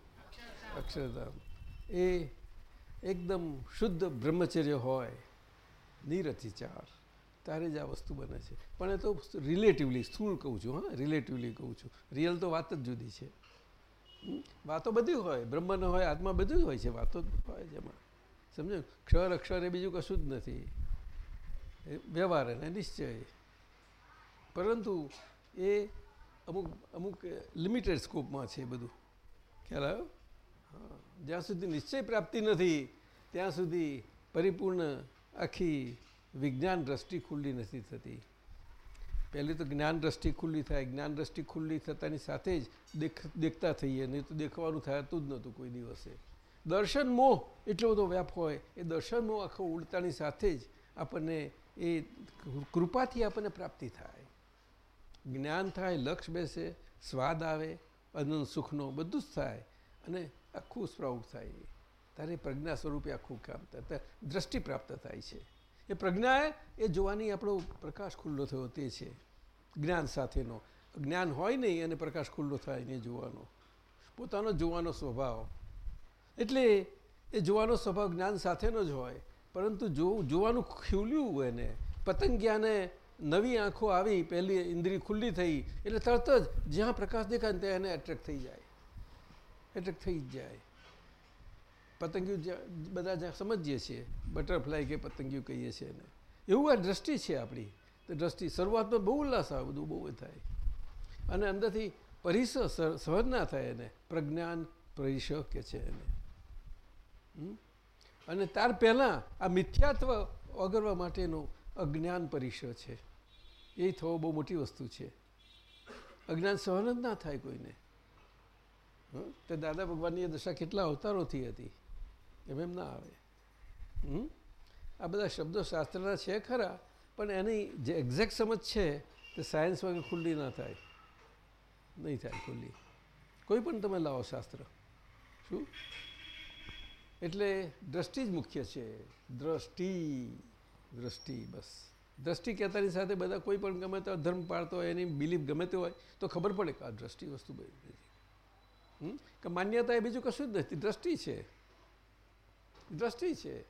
અક્ષરધામ. એ એકદમ શુદ્ધ બ્રહ્મચર્ય હોય. નિરતિચાર. તારે જ આ વસ્તુ બને છે. પણ એ તો રિલેટિવલી સ્થૂળ કહું છું, હા. રિલેટિવલી કહું છું. રિયલ તો વાત જ જુદી છે? વાતો બધી હોય બ્રહ્મ હોય, આત્મા બધું હોય છે, વાતો હોય છે એમાં. સમજો? ક્ષર અક્ષર એ બીજું કશું જ નથી. વ્યવહાર અને નિશ્ચય. પરંતુ એ અમુક અમુક લિમિટેડ સ્કોપમાં છે બધું. ખ્યાલ આવ્યો? જ્યાં સુધી નિશ્ચય પ્રાપ્તિ નથી, ત્યાં સુધી પરિપૂર્ણ આખી વિજ્ઞાન દ્રષ્ટિ ખુલ્લી નથી થતી. પહેલી તો જ્ઞાન દ્રષ્ટિ ખુલ્લી થાય. જ્ઞાન દ્રષ્ટિ ખુલ્લી થતાની સાથે જ દેખ, દેખતા થઈએ. નહીં તો દેખવાનું થતું જ નહોતું કોઈ દિવસે. દર્શન મોહ એટલો બધો વ્યાપ હોય. એ દર્શન મોહ આખો ઉડતાની સાથે જ આપણને એ કૃપાથી આપણને પ્રાપ્તિ થાય. જ્ઞાન થાય, લક્ષ બેસે, સ્વાદ આવે, અનંત સુખનો બધું જ થાય અને આખું સ્પ્રાઉટ થાય. તારે પ્રજ્ઞા સ્વરૂપે આખું કામ દ્રષ્ટિ પ્રાપ્ત થાય છે. એ પ્રજ્ઞા એ જોવાની આપણો પ્રકાશ ખુલ્લો થયો તે છે. જ્ઞાન સાથેનો. જ્ઞાન હોય નહીં અને પ્રકાશ ખુલ્લો થાય ને જોવાનો. પોતાનો જોવાનો સ્વભાવ. એટલે એ જોવાનો સ્વભાવ જ્ઞાન સાથેનો જ હોય. પરંતુ જો જોવાનું ખુલ્યું હોય ને પતંગિયાને નવી આંખો આવી, પહેલી ઇન્દ્રિય ખુલ્લી થઈ, એટલે તરત જ જ્યાં પ્રકાશ દેખાય ત્યાં એને એટ્રેક્ટ થઈ જાય. એટ્રેક્ટ થઈ જ જાય. પતંગિયું બધા જ્યાં સમજીએ છીએ, બટરફ્લાય કે પતંગિયું કહીએ છીએ એને. એવું આ દ્રષ્ટિ છે આપણી. તો દ્રષ્ટિ શરૂઆતમાં બહુ ઉલ્લાસ આવે, બધું બહુ થાય. અને અંદરથી પરિસ સહજ ના થાય એને. પ્રજ્ઞાન પરિસ કે છે એને? અને ત્યાર પહેલાં આ મિથ્યાત્વ ઓગરવા માટેનું અજ્ઞાન પરિસ છે. એ થવો બહુ મોટી વસ્તુ છે. અજ્ઞાન સહન જ ના થાય કોઈને? તે દાદા ભગવાનની દશા કેટલા અવતારોથી હતી. એમ એમ ના આવે? આ બધા શબ્દો શાસ્ત્રના છે ખરા, પણ એની જે એક્ઝેક્ટ સમજ છે તે સાયન્સ વગર ખુલ્લી ના થાય. નહીં થાય ખુલ્લી. કોઈ પણ તમે લાવો શાસ્ત્ર. શું? એટલે દ્રષ્ટિ જ મુખ્ય છે. દ્રષ્ટિ દ્રષ્ટિ બસ. દ્રષ્ટિ કહેતાની સાથે બધા કોઈ પણ ગમે તે ધર્મ પાળતો હોય, એની બિલીફ ગમે તે હોય, તો ખબર પડે કે આ દ્રષ્ટિ વસ્તુ? કે માન્યતા એ બીજું કશું જ નથી. દ્રષ્ટિ છે. દ્રષ્ટિ છે.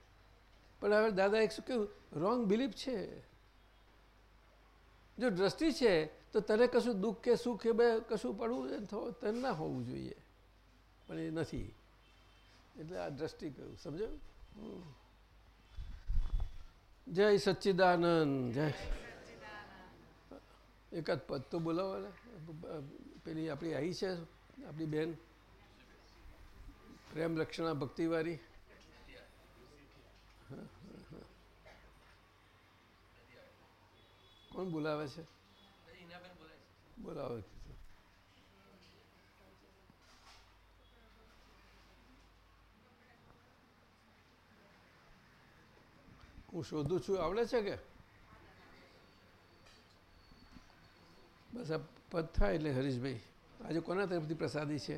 પણ હવે દાદા એક શું કહ્યું? રોંગ બિલીફ છે. જો દ્રષ્ટિ છે, તો તને કશું દુઃખ કે સુખ કે કશું પડવું તને ના હોવું જોઈએ. પણ એ નથી. એટલે આ દ્રષ્ટિ કહ્યું. સમજો? જય સચ્ચિદાનંદ. જય. એકાદ પદ તો બોલાવો ને. પેલી આપણી આવી છે, આપણી બેન. પ્રેમ લક્ષણા ભક્તિવાળી હા, હા, હા. કોણ બોલાવે છે? બોલાવો હું શોધું છું, આવડે છે કે? બસ આ પદ થાય એટલે હરીશભાઈ. આજે કોના તરફથી પ્રસાદી છે?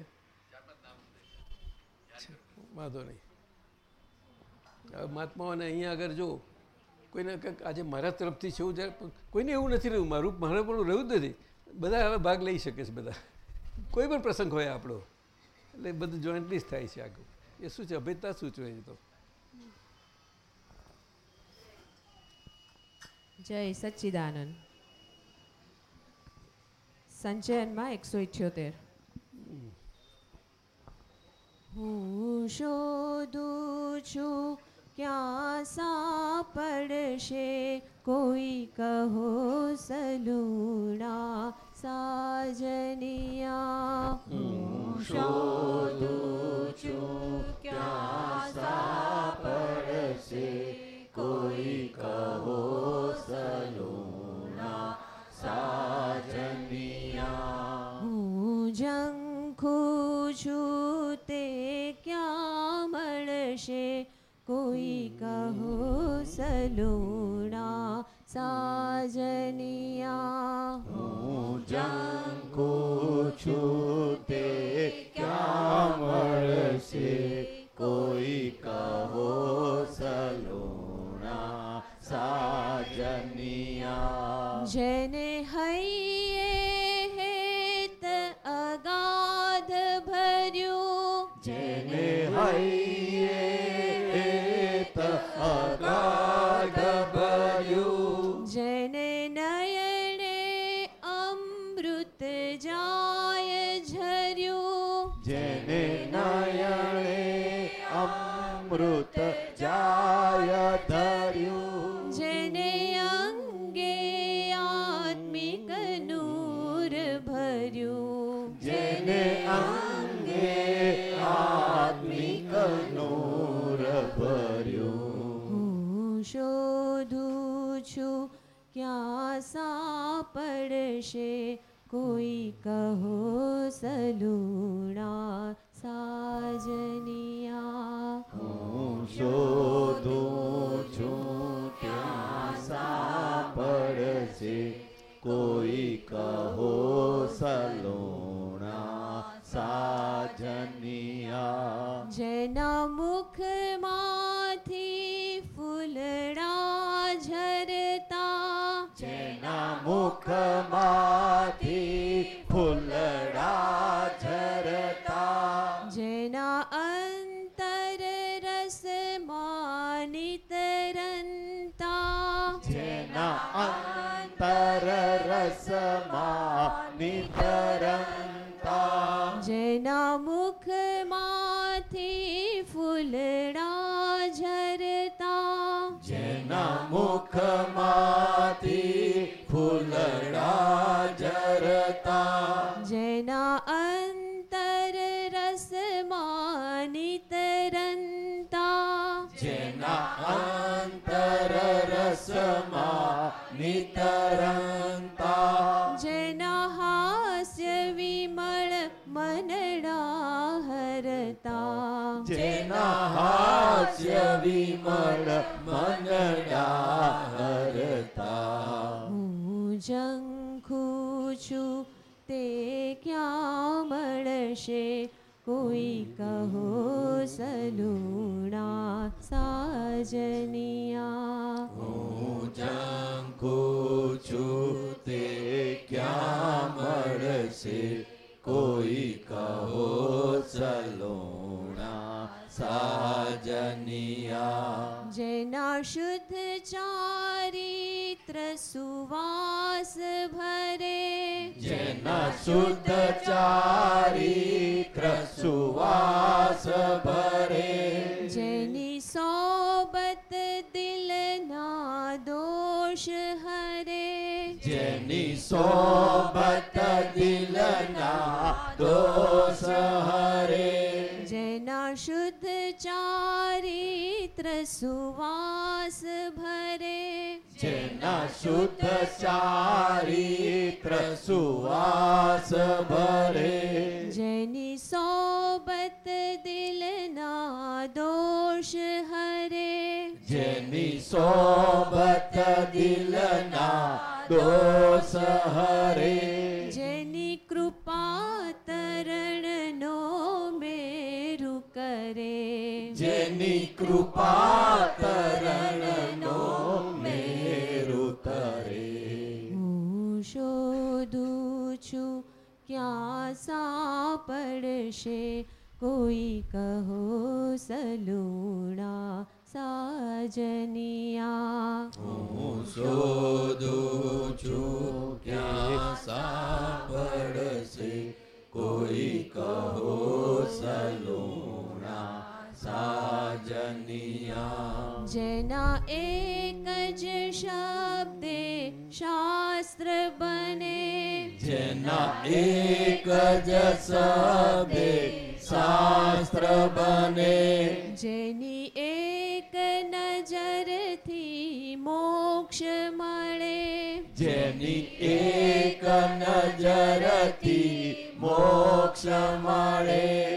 વાંધો નહીં. મહાત્માઓને અહીંયા આગળ જો કોઈને કંઈક આજે મારા તરફથી છે એવું કોઈને એવું નથી રહ્યું મારું મારે પણ રહ્યું જ નથી. બધા હવે ભાગ લઈ શકે છે બધા. કોઈ પણ પ્રસંગ હોય આપણો. એટલે બધું જોઈન્ટલી જ થાય છે આગળ. એ શું છે? અભેદતા સૂચવે છે તો? જય સચ્ચિદાનંદ. સંચયનમાં એકસો ઇઠ્યોતેર. હું શોધું છું ક્યાં સાપડશે કોઈ કહો સલુણા સાજનિયા. હું શોધું છું ક્યાં સા કોઈ કહો સલુણા સાજનિયા હું જંકુ છું તે ક્યાં મળશે કોઈ કહો સલુણા સાજનિયા જેને હૈયે ક્યાં સાપડશે કોઈ કહો સલુણા સાજનિયા. હું શોધું છું ત્યાં સાપડશે કોઈ કહો સલુણા સાજનિયા. જેના મુખમાંથી મુખમાંથી ફૂલડા ઝરતા જેના અંતર રસમાં નિતરંતા જેના અંતર રસમાં નિતરંતા જેના મુખમાંથી ફૂલડા ઝરતા જેના મુખમાંથી ફૂલડા ઝરતા જેના અંતર રસમાં નિતરંતા જેના અંતર રસમાં નિતરંતા જેના હાસ્ય વિમળ મનડા હરતા જેના હાસ્ય વિમળ મનડા ઝંખું છું તે ક્યાં મળશે? કોઈ કહો સલુણા સાજનિયા. હું જંકુ છું તે ક્યાં મળશે? કોઈ કહો સલુણા સાજનિયા. જેના શુદ્ધ ચારિત્ર સુવાસ ભરે જેના શુદ્ધ ચારિત્ર સુવાસ ભરે જેની સોબત દિલના દોષ હરે જેની સોબત દિલના દોષ હરે જેના શુદ્ધ ચારિત્ર સુવાસ ભરે જેના શુદ્ધ ચારિત્ર સુવાસ ભરે. જેની સોબત દિલના દોષ હરે. જેની સોબત દિલના દોષ હરે. જેની કૃપા તરણનો મેરુ કરે. જેની કૃપા તરણનો છું ક્યાં સાપડશે કોઈ કહો સલુણા સાજનિયા. હું શોધું છું ક્યાં સાંભળશે કોઈ કહો સલુણા સાજનિયા. જેના એક જ શબ્દે શાસ્ત્ર બને જેના એક જ સબે શાસ્ત્ર બને જેની એક નજરથી મોક્ષ મળે। જેની એક નજરથી મોક્ષ મળે।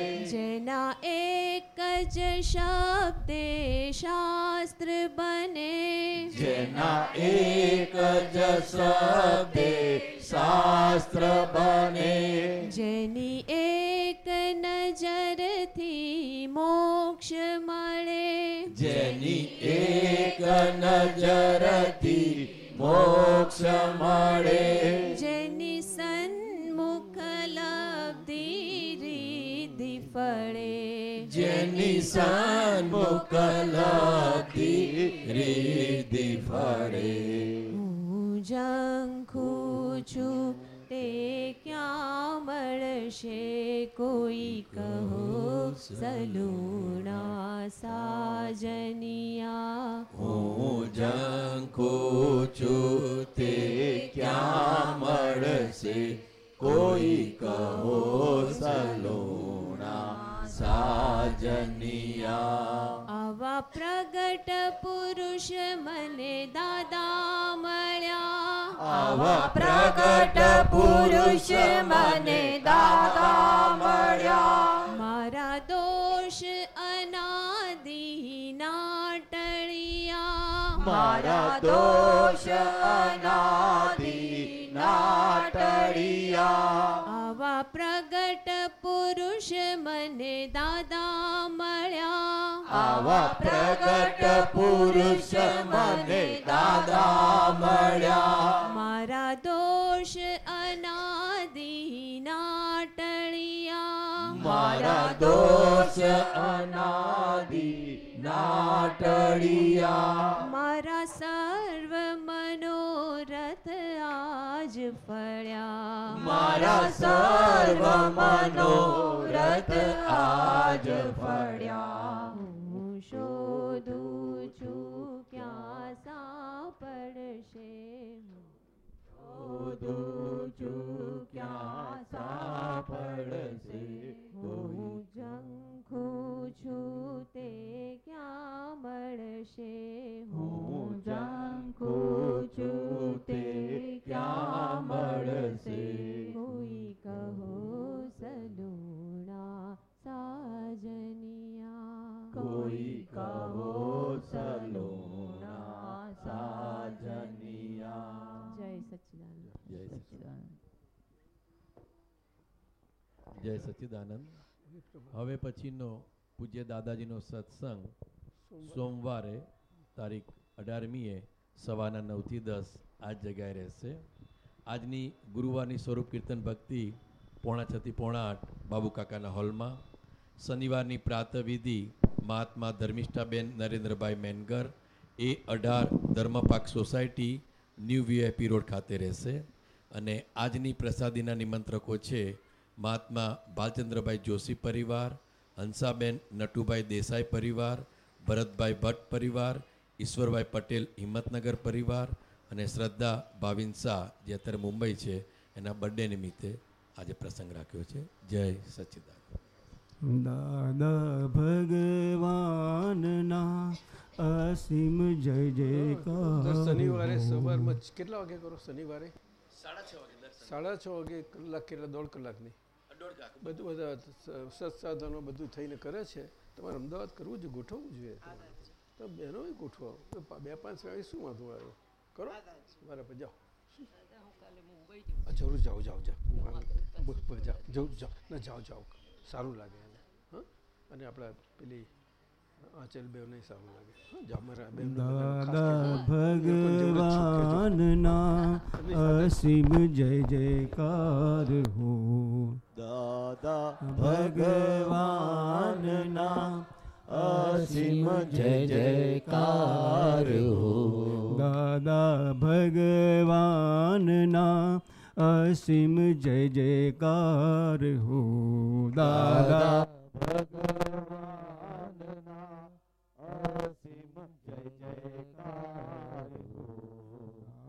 એક જ શબ્દે શાસ્ત્ર બને. જેના એક જ શબ્દે શાસ્ત્ર બને. જેની એક નજરથી મોક્ષ મળે. જેની એક નજરથી મોક્ષ મળે. જેની સન્મુખ લબ્ધિ રીધિ ફળે. જેની સન્મુખ લબ્ધિ રીધિ ફળે હું ઝંખું છું તે ક્યાં મળશે કોઈ કહો સલુણા સાજનિયા હું ઝંખું છું તે ક્યાં મળશે કોઈ કહો સલોણા સાજનિયા આવા પ્રગટ પુરુષ મને દાદા મળ્યા આવા પ્રગટ પુરુષ મને દાદા મળ્યા મારા દોષ અનાદિ નાટળિયા મારા દોષ અનાદિ નાટડિયા આવા પ્રગટ પુરુષ મને દાદા મળ્યા આવા પ્રગટ પુરુષ મને દાદા મળ્યા મારા દોષ અનાદિ નાટડિયા મારા દોષ અનાદિ નાટડિયા મારા સર્વ આજ ફળ્યા મારા સર્વ મનોરથ આજ ફળ્યા હું શોધું છું ક્યાં સાંપડશે શોધું છું ક્યાં સાંપડશે હું ઝંખું છું તે ક્યાં મળશે? હું ઝંખું છું તે ક્યાં મળશે? કોઈ કહો સલુણા સાજનિયા. કોઈ કહો સલુણા સાજનિયા. જય સચિદાનંદ જય સચિદાનંદ જય સચિદાનંદ હવે પછીનો પૂજ્ય દાદાજીનો સત્સંગ સોમવારે તારીખ અઢારમીએ સવારના નવથી દસ આ જગ્યાએ રહેશે. આજની ગુરુવારની સ્વરૂપ કીર્તન ભક્તિ પોણા છથી પોણા આઠ બાબુ કાકાના હોલમાં. શનિવારની પ્રાતવિધિ મહાત્મા ધર્મિષ્ઠાબેન નરેન્દ્રભાઈ મેનગર. એ અઢાર ધર્મપાક સોસાયટી ન્યૂ વીઆઈપી રોડ ખાતે રહેશે. અને આજની પ્રસાદીના નિમંત્રકો છે મહાત્મા બાલચંદ્રભાઈ જોશી પરિવાર હંસાબેન નટુભાઈ દેસાઈ પરિવાર ભરતભાઈ ભટ્ટ પરિવાર ઈશ્વરભાઈ પટેલ હિંમતનગર પરિવાર અને શ્રદ્ધા ભાવિન શાહ જે અત્યારે મુંબઈ છે એના બર્થડે નિમિત્તે આજે પ્રસંગ રાખ્યો છે. જય સચ્ચિદાનંદ દાદા ભગવાનના અસીમ જય જયકાર. શનિવારે સવારમાં કેટલા વાગે કરો? શનિવારે. સાડા છ વાગે કલાક કેટલા દોઢ કલાકની? બધું બધા સત્સાધનો બધું થઈને કરે છે. તમારે અમદાવાદ કરવું જોઈએ ગોઠવવું જોઈએ. તો બહેનો ગોઠવો. બે પાંચ વાગે શું વાંધો આવ્યો કરો. બરાબર જાઓ. હા, જરૂર જાઓ જાઓ જાઓ. જાઓ. જરૂર જાઓ. ના જાઓ જાઓ. સારું લાગે એને. હા? અને આપણા પેલી આંચલ બેવને સારું લાગે. હા જાઓ મારા બેવને બધાને ખાસ દાદા. ભગવાનના અસીમ જય જયકાર હો. દાદા ભગવાનના અસીમ જય જયકાર હો. દાદા ભગવાનના અસીમ જય જયકાર હો. દાદા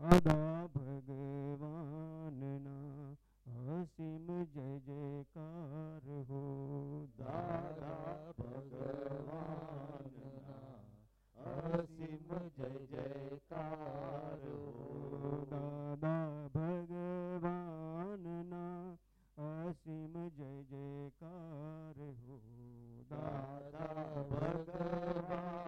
સદા ભગવાનના હસીમ જય જયકાર હો. દાદા ભગવાનના હસીમ જય જયકાર હો. દાદા ભગવાનના અસીમ જય જયકાર હો. દાદા ભગવાન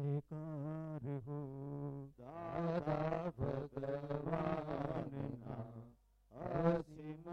કાર હો દાદા ભગવાન ના